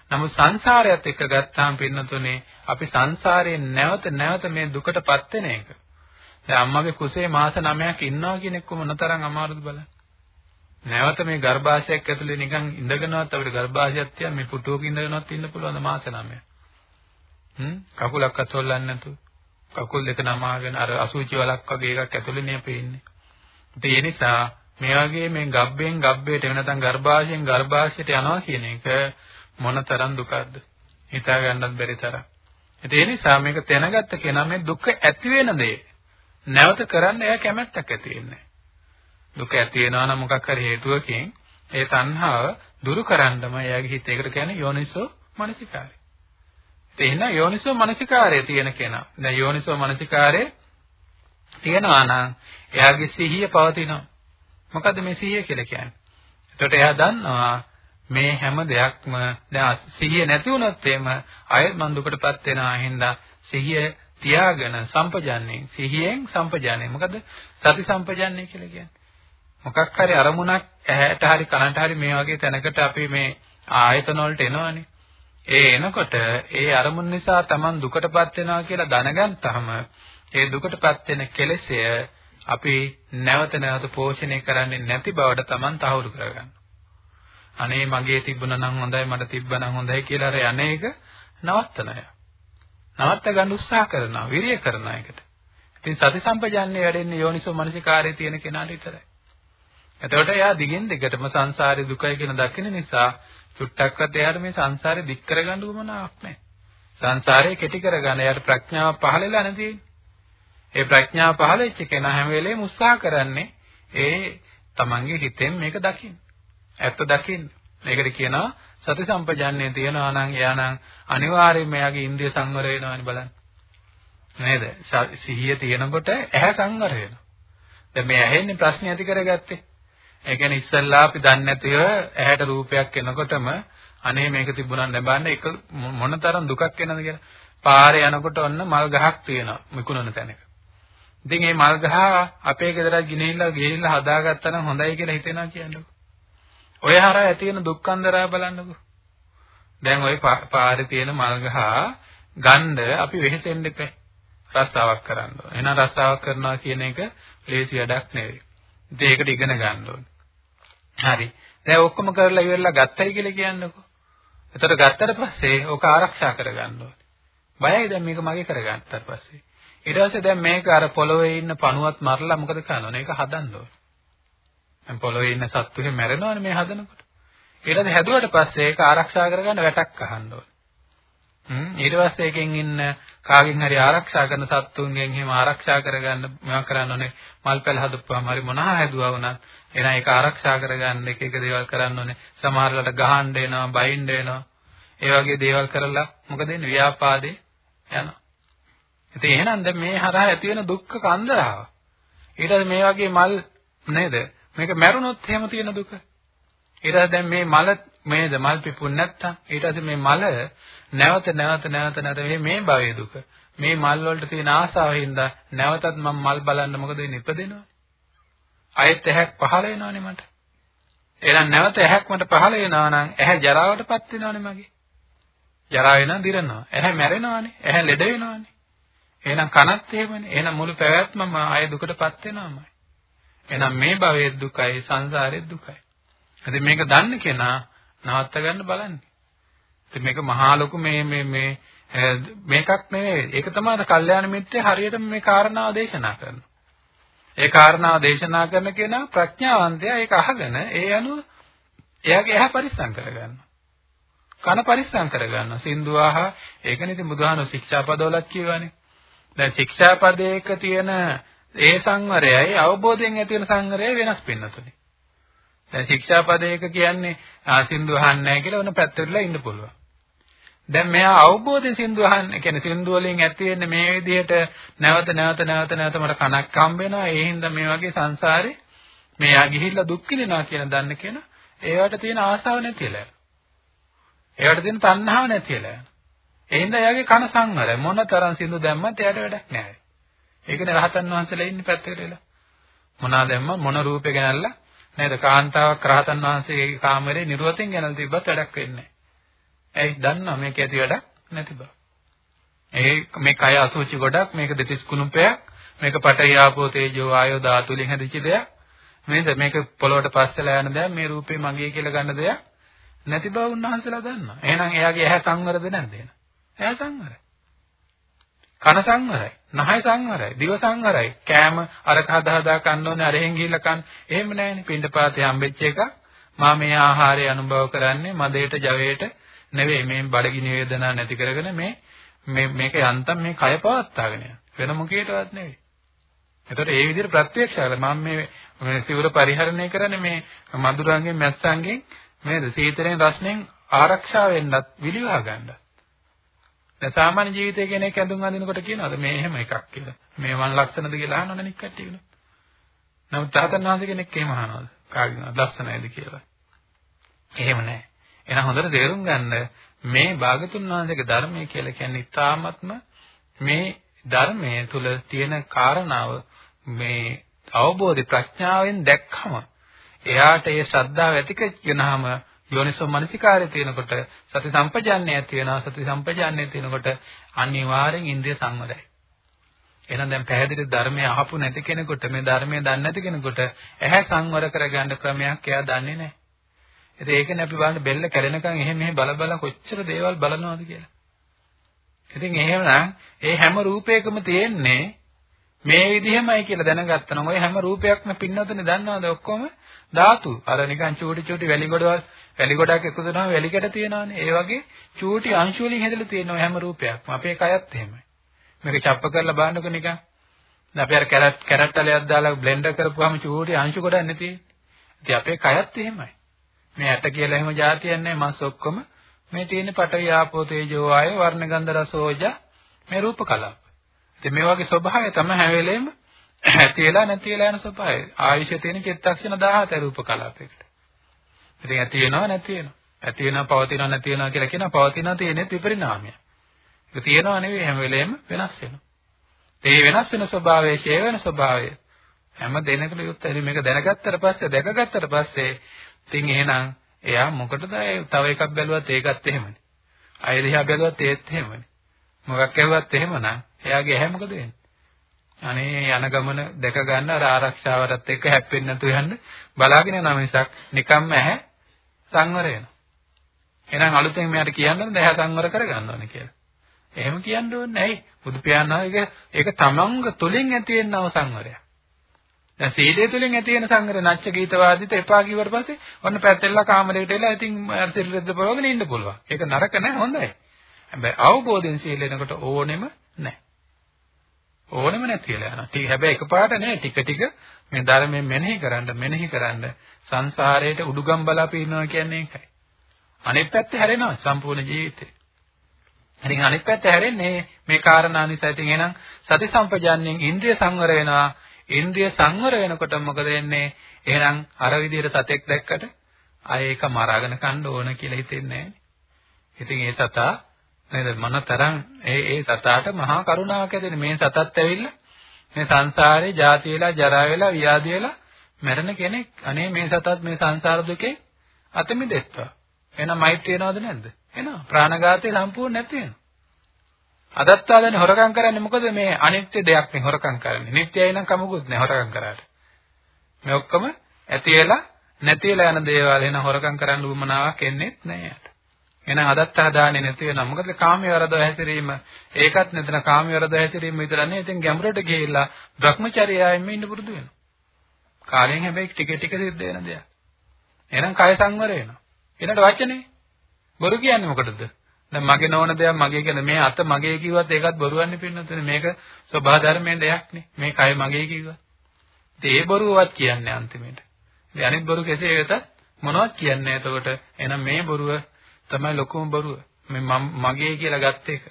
නමුත් සංසාරයත් එක්ක ගත්තාම පින්නතුනේ අපි සංසාරයෙන් නැවත නැවත මේ දුකටපත් වෙන එක. දැන් අම්මගේ කුසේ මාස 9ක් ඉන්නවා කියන එක මොනතරම් අමාරුද බලන්න. නැවත මේ ගර්භාෂයක් ඇතුලේ නිකන් ඉඳගෙනවත් අපිට ගර්භාෂයක් තියන් මේ පුටුවක ඉඳගෙනවත් ඉන්න පුළුවන් මාස 9ක්. හ්ම් කකුලක්වත් හොල්ලන්නේ නැතුව කකුල් දෙක නමාගෙන අර අසුචි වලක් වගේ එකක් ඇතුලේ නේ අපි ඉන්නේ. ඒ නිසා මේ වගේ මේ ගබ්බෙන් ගබ්බේට එව නැත්නම් ගර්භාෂයෙන් ගර්භාෂයට යනවා කියන එක මොනතරම් දුකක්ද හිතා ගන්නත් බැරි තරම්. ඒ නිසා මේක දැනගත්ත කෙනා මේ දුක ඇති වෙන දේ නැවත කරන්න එයා කැමැත්තක් ඇති වෙන්නේ. දුක ඇති වෙනවා නම් මොකක් හරි හේතුවකින් ඒ තණ්හාව දුරු කරන්නම එයාගේ හිත ඒකට කියන්නේ යෝනිසෝ මනසිකාරය. එහෙනම් යෝනිසෝ මනසිකාරය තියෙන කෙනා. දැන් යෝනිසෝ මනසිකාරය තියෙනවා නම් එයාගේ සිහිය පවතිනවා. මොකද්ද මේ සිහිය කියලා කියන්නේ? එතකොට එයා දන්නවා මේ හැම දෙයක්ම දැන් සිහිය නැති වුණොත් එහෙම අයත් මන් දුකටපත් වෙනවා හින්දා සිහිය තියාගෙන සම්පජන්නේ සිහියෙන් සම්පජන්නේ මොකද සති සම්පජන්නේ කියලා කියන්නේ මොකක් හරි අරමුණක් ඇහැට හරි කනට හරි මේ වගේ තැනකට අපි මේ ආයතන වලට එනවනේ ඒ එනකොට ඒ අරමුණ නිසා Taman දුකටපත් වෙනවා කියලා දැනගත්තාම ඒ දුකටපත් වෙන කෙලෙසය අපි නැවත නැවත පෝෂණය කරන්නේ නැති බවට Taman තහවුරු කරගන්න. අනේ මගේ තිබුණා නම් හොඳයි මට තිබ්බා නම් හොඳයි කියලා අර යන්නේක නවත්තනය. නවත්ත ගන්න උත්සාහ කරනවා, විරිය කරනවා ඒකට. ඉතින් සති සම්පජාන්නේ වැඩෙන්නේ යෝනිසෝ මනසිකාරයේ තියෙන කෙනාට විතරයි. එතකොට එයා දිගින් දිගටම සංසාරේ දුකයි කියන දකින නිසා චුට්ටක්වත් එයාට මේ සංසාරේ දික් කරගන්න උවමනාවක් නැහැ. සංසාරේ කෙටි කරගන්න එයාට ප්‍රඥාව පහළලා නැති. ඒ ප්‍රඥාව පහළෙච්ච කෙනා හැම වෙලේම උත්සාහ කරන්නේ ඒ තමන්ගේ හිතෙන් මේක දකින්න. ඇත්ත දකින්න. මේකට කියනවා සති සම්පජාන්නේ තියනවා නම් එයා නම් අනිවාර්යයෙන්ම එයාගේ ඉන්ද්‍රිය සංවර වෙනවානේ බලන්න. නේද? සිහිය තියෙනකොට ඇහැ සංවර වෙනවා. දැන් මේ ඇහෙන්නේ ප්‍රශ්නේ ඇති කරගත්තේ. ඒ කියන්නේ ඉස්සල්ලා අපි දන්නේ නැතිව ඇහැට රූපයක් එනකොටම අනේ මේක තිබුණා නැබන්න එක මොනතරම් දුකක් එනවද කියලා. පාරේ යනකොට ඔන්න මල් ගහක් තියෙනවා මිකුණන තැනක. ඉතින් මේ මල් ගහ අපේ ගෙදරට ගිනිහිල්ලා ගිහිල්ලා හදාගත්තා නම් හොඳයි කියලා හිතෙනවා කියන්නකො. ඔය හරහා ඇති වෙන දුක්ඛන්දරා බලන්නකො. දැන් ওই පාරේ තියෙන මල් ගහ ගන්න අපි වෙහෙසෙන්න එපා. රස්සාවක් කරන්න ඕන. එහෙනම් රස්සාවක් කරනවා කියන එක ලේසි වැඩක් නෙවෙයි. ඉතින් ඒකට ඉගෙන ගන්න ඕනේ. හරි. දැන් ඔක්කොම කරලා ඉවරලා ගත්තයි කියලා කියන්නකෝ. එතකොට ගත්තට පස්සේ ඕක ආරක්ෂා කරගන්න ඕනේ. බයයි දැන් මේක මගේ කරගත්තට පස්සේ. ඊට පස්සේ දැන් මේක අර පොළොවේ ඉන්න පණුවත් මරලා මොකද කරනවනේ? ඒක හදන්න ඕනේ. දැන් පොළොවේ ඉන්න සත්තු එහෙම මැරෙනවනේ මේ හදනකොට. ඊට පස්සේ හැදුවට පස්සේ ඒක ආරක්ෂා කරගන්න වැටක් අහන්න ඕනේ. ඊට පස්සේ එකෙන් ඉන්න කාගෙන් හරි ආරක්ෂා කරන සත්තුන්ගෙන් එහෙම ආරක්ෂා කරගන්න මොනවා කරන්න ඕනේ. මල් පැල හදපුවාම හරි මොනවා හැදුවා වුණත් එහෙනම් ඒක ආරක්ෂා කරගන්න එක එක දේවල් කරන්න ඕනේ. සමහරකට ගහන්න එනවා බයින්න එනවා. ඒ වගේ දේවල් කරලා මොකද වෙන්නේ? ව්‍යාපාදේ යනවා. ඉතින් එහෙනම් දැන් මේ හරහා ඇති වෙන දුක්ඛ කන්දරාව. ඊට මේ වගේ මල් නේද? මේක මැරුණොත් එහෙම තියෙන දුක. ඊට දැන් මේ මල මේද මල් පිපුන්නේ නැත්තම් ඊට පස්සේ මේ මල නැවත නැවත නැවත නැවත මේ මේ භවයේ දුක. මේ මල් වලට තියෙන ආසාව හින්දා නැවතත් මම මල් බලන්න මොකද වෙන්නේ ඉපදෙනවා. ආයෙත් ඇහැක් පහළ වෙනවනේ මට. එහෙනම් නැවත ඇහැක් මට පහළ වෙනවා නම් ඇහැ ජරාවටපත් වෙනවනේ මගේ. ජරා වෙනවා දිරනවා. ඇහැ මැරෙනවනේ. ඇහැ ලෙඩ වෙනවනේ. එහෙනම් කනත් එහෙමනේ. එහෙනම් මුළු පැවැත්මම ආයෙ දුකටපත් වෙනවමයි. එහෙනම් මේ භවයේ දුකයි සංසාරයේ දුකයි. ඉතින් මේක දන්න කෙනා නවත්ත ගන්න බලන්නේ. ඉතින් මේක මහා ලොකු මේ මේ මේ මේකක් නෙවෙයි. ඒක තමයි අර කල්යාණ මිත්‍රය හරියටම මේ කාරණාව දේශනා කරනවා. ඒ කාරණාව දේශනා කරන කෙනා ප්‍රඥාවන්තයා ඒක අහගෙන ඒ අනුව එයාගේ ඇහැ පරිස්සම් කරගන්නවා. කන පරිස්සම් කරගන්නවා. සින්දු ආහ ඒකනේ ඉතින් බුදුහාම ශික්ෂාපදවලත් කියවනේ. දැන් ශික්ෂාපදයක තියෙන ඒ සංවරයයි අවබෝධයෙන් ඇති වෙන සංවරයයි වෙනස් වෙන්නතුනේ. දැන් ශික්ෂාපදයක කියන්නේ සින්දු අහන්නේ නැහැ කියලා වෙන පැත්තටලා ඉන්න පුළුවන්. දැන් මෙයා අවබෝධයෙන් සින්දු අහන්නේ කියන්නේ සින්දු වලින් ඇති වෙන්නේ මේ විදිහට නැවත නැවත නැවත නැවත මට කනක් හම්බ වෙනවා. ඒ හින්දා මේ වගේ සංසාරේ මෙයා ගිහිල්ලා දුක් විඳිනවා කියන දන්න කෙනා ඒවට තියෙන ආසාව නැතිලා යනවා. ඒවට තියෙන තණ්හාව නැතිලා යනවා. ඒ හින්දා එයාගේ කන සංවරයි. මොන තරම් සින්දු දැම්මත් එයාට වැඩක් නැහැ. ඒකනේ රහතන් වහන්සේලා ඉන්නේ පැත්තකට වෙලා. මොනවා දැම්ම මොන රූපේ ගැනල්ලා නේද? කාන්තාවක් රහතන් වහන්සේගේ කාමරේ නිර්වතෙන් ගැනලා තිබ්බත් වැඩක් වෙන්නේ නැහැ. ඇයි? දන්නවා මේක ඇති වැඩක් නැති බව. ඒ මේ කය අසුචි ගොඩක් මේක දෙතිස් කුණුපයක් මේක පඨවි ආපෝ තේජෝ ආයෝ ධාතු වලින් හැදිච්ච දෙයක්. නේද? මේක පොළොවට පස්සලා යන දෙයක් මේ රූපේ මගේ කියලා ගන්න දෙයක් නැති බව උන්වහන්සේලා දන්නවා. එහෙනම් එයාගේ ඇහැ සංවරද නැද්ද එහෙනම්? ඇහැ සංවරයි. කන සංවරයි. නහය සංවරයි, දිව සංවරයි. කෑම අර කහදා හදා කන්න ඕනේ අරහෙන් ගිහිල්ලා කන්න. එහෙම නැහැනේ. පින්ඩපාතේ හම්බෙච්ච එක මා මේ ආහාරය අනුභව කරන්නේ මදේට ජවයට නෙවෙයි මේ බඩගිනි වේදනා නැති කරගෙන මේ මේ මේක යන්තම් මේ කය පවත්වාගෙන යන. වෙන මොකේටවත් නෙවෙයි. එතකොට ඒ විදිහට ප්‍රත්‍යක්ෂ කරලා මම මේ සිවුර පරිහරණය කරන්නේ මේ මధుරංගෙන් මැස්සන්ගෙන් නේද සීතලෙන් රස්නෙන් ආරක්ෂා වෙන්නත් විලිවා ගන්නත්. දැන් සාමාන්‍ය ජීවිතය කෙනෙක් ඇඳුම් අඳිනකොට කියනවාද මේ එහෙම එකක් කියලා. මේ වන් ලක්ෂණද කියලා අහනවනේ නික් කට්ටිය කෙනෙක්. නමුත් තාතන් වහන්සේ කෙනෙක් එහෙම අහනවාද? කාගෙන්ද ලක්ෂණයිද කියලා. එහෙම නැහැ. එහෙනම් හොඳට තේරුම් ගන්න මේ භාගතුන් වහන්සේගේ ධර්මය කියලා කියන්නේ ඉතාමත්ම මේ ධර්මයේ තුල තියෙන කාරණාව මේ අවබෝධ ප්‍රඥාවෙන් දැක්කම එයාට ඒ ශ්‍රද්ධාව ඇති කෙනාම යෝනිසෝ මනසිකාරය තියෙනකොට සති සම්පජාන්නේ ඇති වෙනවා. සති සම්පජාන්නේ තියෙනකොට අනිවාර්යෙන් ඉන්ද්‍රිය සංවරයි. එහෙනම් දැන් පැහැදිලි ධර්මය අහපු නැති කෙනෙකුට මේ ධර්මය දන්නේ නැති කෙනෙකුට ඇහැ සංවර කරගන්න ක්‍රමයක් එයා දන්නේ නැහැ. ඉතින් ඒකනේ අපි බලන්න බෙල්ල කැඩෙනකන් එහෙම මෙහෙ බල බල කොච්චර දේවල් බලනවද කියලා. ඉතින් එහෙමනම් ඒ හැම රූපයකම තියෙන්නේ මේ විදිහමයි කියලා දැනගත්තා නම් ඔය හැම රූපයක්ම පින්නතුනේ දන්නවද ඔක්කොම? ධාතු. අර නිකන් චූටි චූටි වැලි ගොඩවල් වැලි ගොඩක් එකතු වෙනවා වැලි කැට තියෙනවානේ. ඒ වගේ චූටි අංශු වලින් හැදලා තියෙන ඔය හැම රූපයක්ම. අපේ කයත් එහෙමයි. මේක චප්ප කරලා බලන්නකො නිකන්. දැන් අපි අර කැරට් කැරට් වලයක් දාලා බ්ලෙන්ඩර් කරපුවාම චූටි අංශු ගොඩක් නැති. ඉතින් අපේ කයත් එහෙමයි. මේ ඇට කියලා එහෙම જાතියක් නැහැ. මස් ඔක්කොම මේ තියෙන පඨවි ආපෝ තේජෝ ආය වර්ණ ගන්ධ රස ඕජා මේ රූප කලාප ඉතින් මේ වගේ ස්වභාවය තමයි හැම වෙලේම ඇති වෙලා නැති වෙලා යන ස්වභාවය. ආයුෂ තියෙන චිත්තක්ෂණ 17 රූප කලාපයකට. ඉතින් ඇති වෙනවා නැති වෙනවා. ඇති වෙනවා පවතිනවා නැති වෙනවා කියලා කියනවා පවතිනවා තියෙන්නේ විපරිණාමය. ඒක තියෙනවා නෙවෙයි හැම වෙලේම වෙනස් වෙනවා. ඒ වෙනස් වෙන ස්වභාවය, ෂේ වෙන ස්වභාවය හැම දෙනෙකුට යුක්තයි. මේක දැනගත්තට පස්සේ දැකගත්තට පස්සේ ඉතින් එහෙනම් එයා මොකටද තව එකක් බැලුවත් ඒකත් එහෙමනේ. අය දිහා බැලුවත් ඒත් එහෙමනේ. මොකක් ඇහුවත් එහෙමනම් එයාගේ ඇහැ මොකද වෙන්නේ? අනේ යන ගමන දැක ගන්න අර ආරක්ෂාවටත් එක්ක හැප්පෙන්නේ නැතුව යන්න බලාගෙන යනවා මිසක් නිකම්ම ඇහැ සංවර වෙනවා. එහෙනම් අලුතෙන් මෙයාට කියන්න ඕනේ ඇහැ සංවර කරගන්න ඕනේ කියලා. එහෙම කියන්න ඕනේ ඇයි? බුදු පියාණන් ඒක ඒක තමන්ග තුලින් ඇති වෙනව සංවරයක්. දැන් සීලය තුලින් ඇති වෙන සංවරය නැච්ච ගීත වාදිත එපා කිව්වට පස්සේ ඔන්න පැත්තෙල්ලා කාමරේට එලා ඉතින් අර සිල්රෙද්ද පොරවගෙන ඉන්න පුළුවන්. ඒක නරක නෑ හොඳයි. හැබැයි අවබෝධයෙන් සීලෙනකොට ඕනෙම නැහැ. ඕනෙම නැති වෙලා යනවා. ටික හැබැයි එකපාරට නෑ ටික ටික මේ ධර්මයෙන් මෙනෙහි කරන්න මෙනෙහි කරන්න සංසාරයට උඩුගම් බලාපී ඉන්නවා කියන්නේ ඒකයි. අනිත් පැත්ත හැරෙනවා සම්පූර්ණ ජීවිතේ. ඉතින් අනිත් පැත්ත හැරෙන්නේ මේ කාරණා නිසා. ඉතින් එහෙනම් සති සම්පජාන්යෙන් ඉන්ද්‍රිය සංවර වෙනවා. ඉන්ද්‍රිය සංවර වෙනකොට මොකද වෙන්නේ? එහෙනම් අර විදිහට සතෙක් දැක්කට ආය ඒක මරාගෙන කන්න ඕන කියලා හිතෙන්නේ නැහැ. ඉතින් ඒ සතා නේද? මොනතරම් ඒ ඒ සතාට මහා කරුණාවක් ඇතිනේ මේ සතත් ඇවිල්ලා මේ සංසාරේ ජාති වෙලා ජරා වෙලා ව්‍යාධි වෙලා මැරෙන කෙනෙක්. අනේ මේ සතත් මේ සංසාර දුකේ අත මිදෙත්වා එහෙනම් මෛත්‍රිය නේද නැද්ද? එහෙනම් ප්‍රාණඝාතේ සම්පූර්ණ නැති වෙනවා. අදත්තාදනේ හොරකම් කරන්නේ. මොකද මේ අනිත්‍ය දෙයක් නේ හොරකම් කරන්නේ. නිට්ටයයි නම් කමකුත් නෑ හොරකම් කරාට. මේ ඔක්කොම ඇති වෙලා නැති වෙලා යන දේවල් එහෙනම් හොරකම් කරන්න උවමනාවක් එන්නේ නෑ යට එහෙනම් අදත්තා දාන්නේ නැති වෙනවා. මොකද කාමයේ වරදව හැසිරීම? ඒකත් නැතන කාමයේ වරදව හැසිරීම විතරනේ ඉතින් ගැඹුරට ගිහිල්ලා භ්‍රමචර්යාවෙම ඉන්න පුරුදු වෙනවා. කාලයෙන් හැබැයි ටික ටික සිද්ධ වෙන දෙයක්. එහෙනම් කය සංවර වෙනවා. ඊළඟට වචනේ. බොරු කියන්නේ මොකටද? දැන් මගේ නොවන දෙයක් මගේ කියන මේ අත මගේ කිව්වත් ඒකත් බොරුවන්නේ පින්නතුනේ. මේක ස්වභාව ධර්මයේ දෙයක් නේ මේ කය මගේ කිව්වා ඉතින් ඒ බොරුවවත් කියන්නේ අන්තිමේට. ඉතින් අනිත් බොරු කෙසේ වෙතත් මොනවත් කියන්නේ නැහැ. එතකොට එහෙනම් මේ බොරුව තමයි ලොකුම බොරුව. මේ මගේ කියලා ගත්ත එක.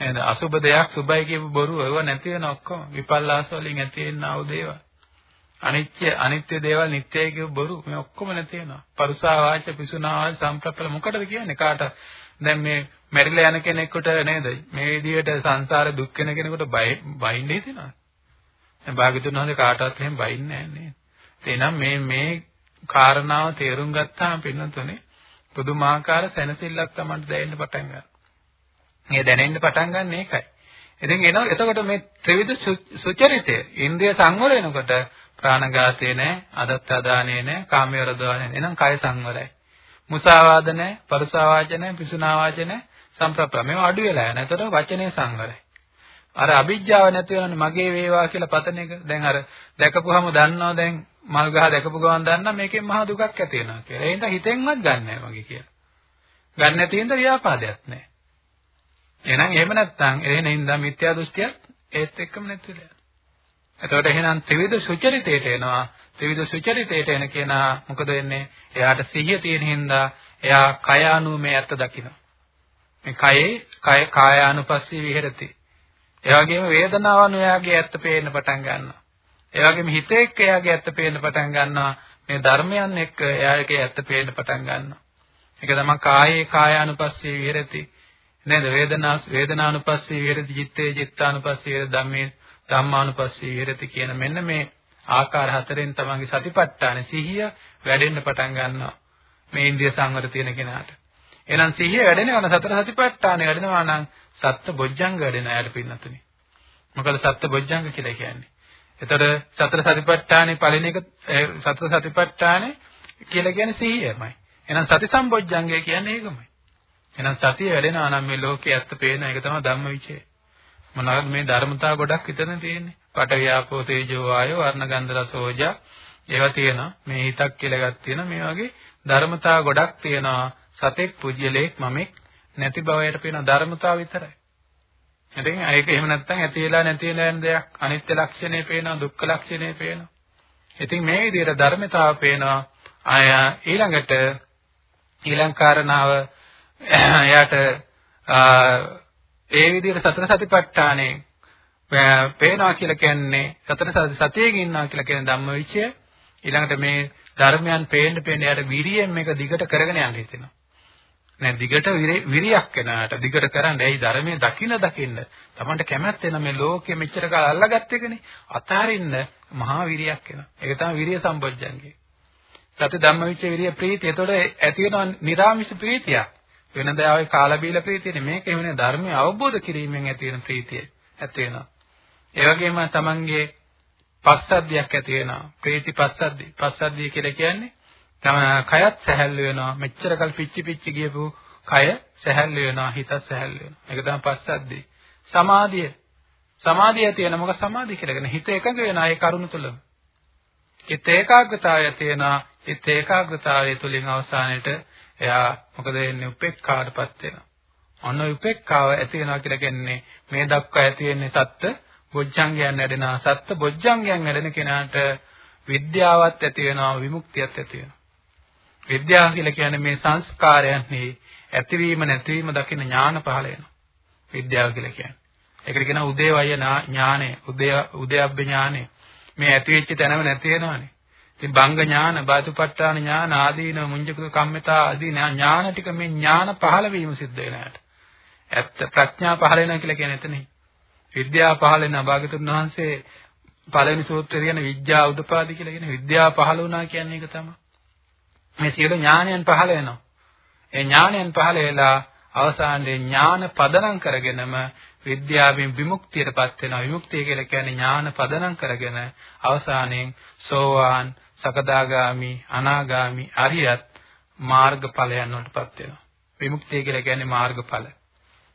නේද? අසුබ දෙයක් සුබයි කියපු බොරුව ඒව නැති වෙන ඔක්කොම. විපල්ලාස වලින් ඇති වෙනා වූ දේවල්. අනිත්‍ය අනිත්‍ය දේවල් නිට්ටයයි කියපු බොරු. මේ ඔක්කොම නැති වෙනවා. පරුසා වාච පිසුනා වාච සම්ප්‍රප්පල. මොකටද කියන්නේ කාට? දැන් මේ මැරිලා යන කෙනෙකුට නේද? මේ විදිහට සංසාර දුක් වෙන කෙනෙකුට බය බයින්න හිතෙනවා. දැන් භාග්‍යතුන් වහන්සේ කාටවත් එහෙම බයින්නේ නැහැ නේද? එහෙනම් මේ මේ කාරණාව තේරුම් ගත්තාම පින්නතුනේ පුදුමාකාර සැනසෙල්ලක් Tamanට දැනෙන්න පටන් ගන්නවා. මේ දැනෙන්න පටන් ගන්න ඒකයි. ඉතින් එනවා එතකොට මේ ත්‍රිවිධ සුචරිතය ඉන්ද්‍රිය සංවර වෙනකොට ප්‍රාණඝාතේ නැහැ, අදත්තාදානේ නැහැ, කාමයේ නැහැ. එහෙනම් කය සංවරයි. මුසාවාද නැහැ, පරුසාවාච නැහැ, පිසුනාවාච නැහැ, සම්ප්‍රප්‍රම. මේවා අඩු වෙලා යන. එතකොට වචනේ සංවරයි. අර අවිජ්ජාව නැති වෙනවනේ මගේ වේවා කියලා පතන එක. දැන් අර දැකපුවම දන්නවා දැන් මල් ගහ දැකපු ගමන් දන්නා මේකෙන් මහා දුකක් ඇති වෙනවා කියලා. ඒ හින්දා හිතෙන්වත් ගන්න නැහැ මගේ කියලා. ගන්න නැති හින්දා ව්‍යාපාදයක් නැහැ. එහෙනම් එහෙම නැත්නම් එහෙන හින්දා මිත්‍යා දෘෂ්ටියක් ඒත් එක්කම නැති වෙලා යනවා. එතකොට එහෙනම් ත්‍රිවිධ සුචරිතයට එනවා. ත්‍රිවිධ සුචරිතයට එන කෙනා මොකද වෙන්නේ? එයාට සිහිය තියෙන හින්දා එයා කය අනුව මේ ඇත්ත දකිනවා. මේ කයේ කය කායානුපස්සී විහෙරති. ඒ වගේම වේදනාව අනුව එයාගේ ඇත්ත පේන්න පටන් ගන්නවා. ඒ වගේම හිත එක්ක එයාගේ ඇත්ත පේන්න පටන් ගන්නවා. මේ ධර්මයන් එක්ක එයාගේ ඇත්ත පේන්න පටන් ගන්නවා. ඒක තමයි කායේ කායානුපස්සී විහෙරති. නේද? වේදනා වේදනානුපස්සී විහෙරති, චිත්තේ චිත්තානුපස්සී විහෙරති, ධම්මේ ධම්මානුපස්සී විහෙරති කියන මෙන්න මේ ආකාර හතරෙන් තමන්ගේ සතිපට්ඨාන සිහිය වැඩෙන්න පටන් ගන්නවා. මේ ඉන්ද්‍රිය සංවර තියෙන කෙනාට. එහෙනම් සිහිය වැඩෙනවා නම් සතර සතිපට්ඨාන වැඩෙනවා නම් සත්‍ය බොජ්ජංග වැඩෙන අයට පින්නතුනි. මොකද සත්‍ය බොජ්ජංග කියලා කියන්නේ. එතකොට සතර සතිපට්ඨානේ පළවෙනි එක සතර සතිපට්ඨානේ කියලා කියන්නේ සිහියමයි. එහෙනම් සති සම්බොජ්ජංගය කියන්නේ ඒකමයි. එහෙනම් සතිය වැඩෙනවා නම් මේ ලෝකයේ ඇත්ත පේන එක තමයි ධම්මවිචය. මොනවාද මේ ධර්මතා ගොඩක් විතර තියෙන්නේ. පටවියාපෝ තේජෝ වායෝ වර්ණ ගන්ධ රස ඕජා ඒවා තියෙනවා. මේ හිතක් කියලා එකක් තියෙනවා. මේ වගේ ධර්මතා ගොඩක් තියෙනවා. සතෙක් පුජ්‍යලෙක් මමෙක් නැති බවයට පේන ධර්මතාව විතරයි. ඉතින් ඒක එහෙම නැත්නම් ඇති වෙලා නැති වෙලා යන දෙයක් අනිත්‍ය ලක්ෂණය පේනවා දුක්ඛ ලක්ෂණය පේනවා. ඉතින් මේ විදිහට ධර්මතාව පේනවා. ආය ඊළඟට ඊළඟ කාරණාව එයාට ඒ විදිහට සතර සතිපට්ඨානේ පේනවා කියලා කියන්නේ සතර සතියේ ඉන්නවා කියලා කියන ධම්මවිචය ඊළඟට මේ ධර්මයන් පේන්න පේන්න එයාට විරියෙන් මේක දිගට කරගෙන යන්න හිතෙනවා. නෑ දිගට විරියක් එනාට දිගට කරන්න. ඇයි ධර්මයේ දකින්න දකින්න. Tamanට කැමැත්ත එන මේ ලෝකෙ මෙච්චර කාල අල්ලගත්ත එකනේ. අතාරින්න මහා විරියක් එනවා. ඒක තමයි විරිය සම්බොජ්ජංගේ. සති ධම්මවිචේ විරිය ප්‍රීතිය. එතකොට ඇති වෙනවා නිරාමිෂ ප්‍රීතියක්. වෙනද ආවේ කාලා බීලා ප්‍රීතියනේ. මේක එවනේ ධර්මය අවබෝධ කිරීමෙන් ඇති වෙන ප්‍රීතිය. ඇති වෙනවා. ඒ වගේම Tamanගේ පස්සද්ධියක් ඇති වෙනවා. ප්‍රීති පස්සද්ධි. පස්සද්ධිය කියලා කියන්නේ තම කයත් සැහැල්ලු වෙනවා. මෙච්චර කල් පිච්චි පිච්චි ගියපු කය සැහැල්ලු වෙනවා. හිතත් සැහැල්ලු වෙනවා. ඒක තමයි පස්සද්දී. සමාධිය. සමාධිය තියෙන මොකක් සමාධිය කියලා කියන හිත එකඟ වෙනවා ඒ කරුණ තුලම. හිත ඒකාග්‍රතාවය තියෙනවා. හිත ඒකාග්‍රතාවය තුලින් අවසානයේට එයා මොකද වෙන්නේ උපේක්ඛාටපත් වෙනවා. අන්න උපේක්ඛාව ඇති වෙනවා කියලා කියන්නේ මේ දක්වා ඇති වෙන්නේ සත්ත්‍ය බොජ්ජංගයන් වැඩෙනවා. සත්ත්‍ය බොජ්ජංගයන් වැඩෙන කෙනාට විද්‍යාවත් ඇති වෙනවා විමුක්තියත් ඇති වෙනවා. විද්‍යාව කියලා කියන්නේ මේ සංස්කාරයන්හි ඇතිවීම නැතිවීම දකින ඥාන පහළ වෙනවා. විද්‍යාව කියලා කියන්නේ. ඒකට කියනවා උදේවය ඥානය, උදේ උදයබ්බ ඥානය. මේ ඇති වෙච්ච තැනම නැති වෙනවනේ. ඉතින් බංග ඥාන, බාතුපට්ඨාන ඥාන, ආදීන මුංජක කම්මිතා ආදී ඥාන ටික මේ ඥාන පහළ වීම සිද්ධ වෙනාට. ඇත්ත ප්‍රඥා පහළ වෙනවා කියලා කියන්නේ එතනයි. විද්‍යාව පහළ වෙන භාගතුන් වහන්සේ පළවෙනි සූත්‍රය කියන විද්‍යා උදපාදි කියලා කියන විද්‍යාව පහළ වුණා කියන්නේ ඒක තමයි. මේ සියලු ඥානයන් පහළ වෙනවා. ඒ ඥානයන් පහළ වෙලා අවසානයේ ඥාන පදනම් කරගෙනම විද්‍යාවෙන් විමුක්තියටපත් වෙනවා. විමුක්තිය කියලා කියන්නේ ඥාන පදනම් කරගෙන අවසානයේ සෝවාන්, සකදාගාමි, අනාගාමි, අරියත් මාර්ගඵලයන් වලටපත් වෙනවා. විමුක්තිය කියලා කියන්නේ මාර්ගඵල.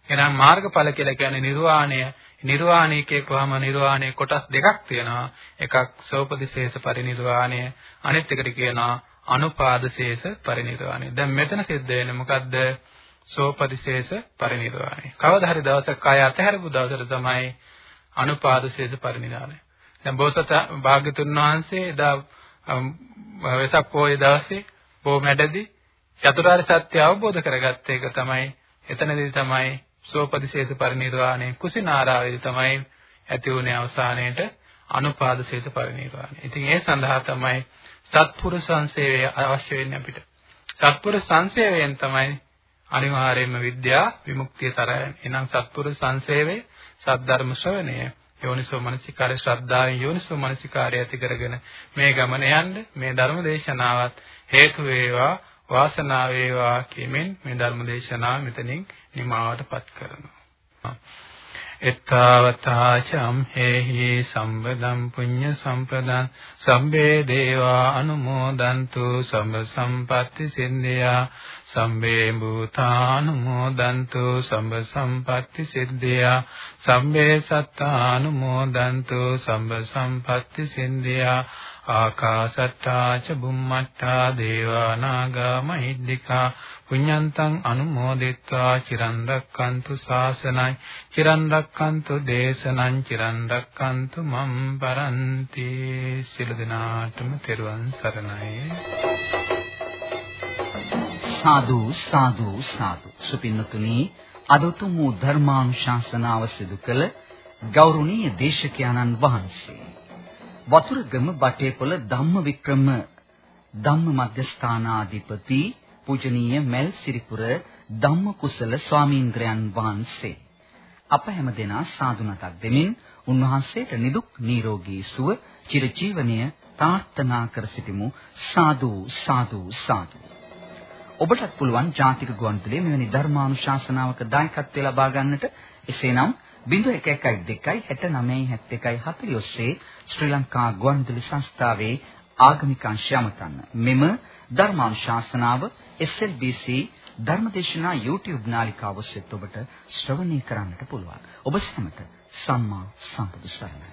එහෙනම් මාර්ගඵල කියලා කියන්නේ නිර්වාණය. නිර්වාණය කියපුවාම නිර්වාණය කොටස් දෙකක් තියෙනවා. එකක් සෝපදිශේෂ පරිනිර්වාණය, අනිත් එකට කියනවා අනුපාදශේෂ පරිනිර්වාණය. දැන් මෙතන සිද්ධ වෙන්නේ මොකද්ද? සෝපදිශේෂ පරිනිර්වාණය. කවදා හරි දවසක කාය අතහැරපු දවසට තමයි අනුපාදශේෂ පරිනිර්වාණය. දැන් බෝසත භාග්‍යතුන් වහන්සේ එදා වෙසක් පොයේ දවසේ බොමැඩදී චතුරාර්ය සත්‍ය අවබෝධ කරගත්ත එක තමයි එතනදී තමයි සෝපදිශේෂ පරිනිර්වාණය කුසිනාරාවේදී තමයි ඇති වුණේ අවසානයේට අනුපාදශේෂ පරිනිර්වාණය. ඉතින් ඒ සඳහා තමයි සත්පුරුෂ සංසේවය අවශ්‍ය වෙන්නේ අපිට. සත්පුරුෂ සංසේවයෙන් තමයි අනිවාර්යයෙන්ම විද්‍යා විමුක්තිය තරයන්. එනම් සත්පුරුෂ සංසේවයේ සද්ධර්ම ශ්‍රවණය යෝනිසෝ මනසිකාරය ශ්‍රද්ධාවෙන් යෝනිසෝ මනසිකාරය ඇති කරගෙන මේ ගමන යන්න මේ ධර්ම දේශනාවත් හේතු වේවා වාසනාව වේවා කියමින් මේ ධර්ම දේශනාව මෙතනින් නිමාවටපත් කරනවා. එත්තාවතා චම්හෙහි සම්බදම් පුඤ්ඤ සම්පදං සම්බේ දේවා අනුමෝදන්තු සම්බ සම්පatti සින්දියා සම්බේ භූතානුමෝදන්තු සම්බ සම්පatti සිද්ධියා සම්බේ සත්තානුමෝදන්තු සම්බ සම්පatti සින්දියා ආකාසට්ටා ච බුම්මට්ටා දේවා නාග මහිද්దికා පුඤ්ඤන්තං අනුමෝදිත්වා චිරන් රැක්කන්තු ශාසනං චිරන් රැක්කන්තු දේශනං චිරන් රැක්කන්තු මම් පරන්ති. සියලු දෙනාටම තෙරුවන් සරණයි. සාදු සාදු සාදු. සුපින්නතුනි අදතුම් වූ ධර්මානුශාසනාව සිදු කළ ගෞරවනීය දේශකයන්න් වහන්සේ වතුරගම බටේපොළ ධම්මවික්‍රම ධම්ම මධ්‍යස්ථානාධිපති පූජනීය මෙල් සිරිපුර ධම්මකුසල ස්වාමීන්ද්‍රයන් වහන්සේ. අප හැම දෙනා සාදු නතක් දෙමින් උන්වහන්සේට නිදුක් නිරෝගී සුව චිරජීවනයේ ප්‍රාර්ථනා කර සිටිමු. සාදු සාදු සාදු. ඔබටත් පුළුවන් ජාතික ගුවන්විදුලියේ මෙවැනි ධර්මානුශාසනාවක දායකත්වය ලබා ගන්නට. එසේනම් 0112 69 71 40 ඔස්සේ ශ්‍රී ලංකා ගුවන්විදුලි සංස්ථාවේ ආගමික අංශය අමතන්න. මෙම ධර්මානුශාසනාව SLBC ධර්මදේශනා YouTube නාලිකාව ඔස්සේ ඔබට ශ්‍රවණය කරන්නට පුළුවන්. ඔබ සැමට සම්මා සම්බුදු සරණයි.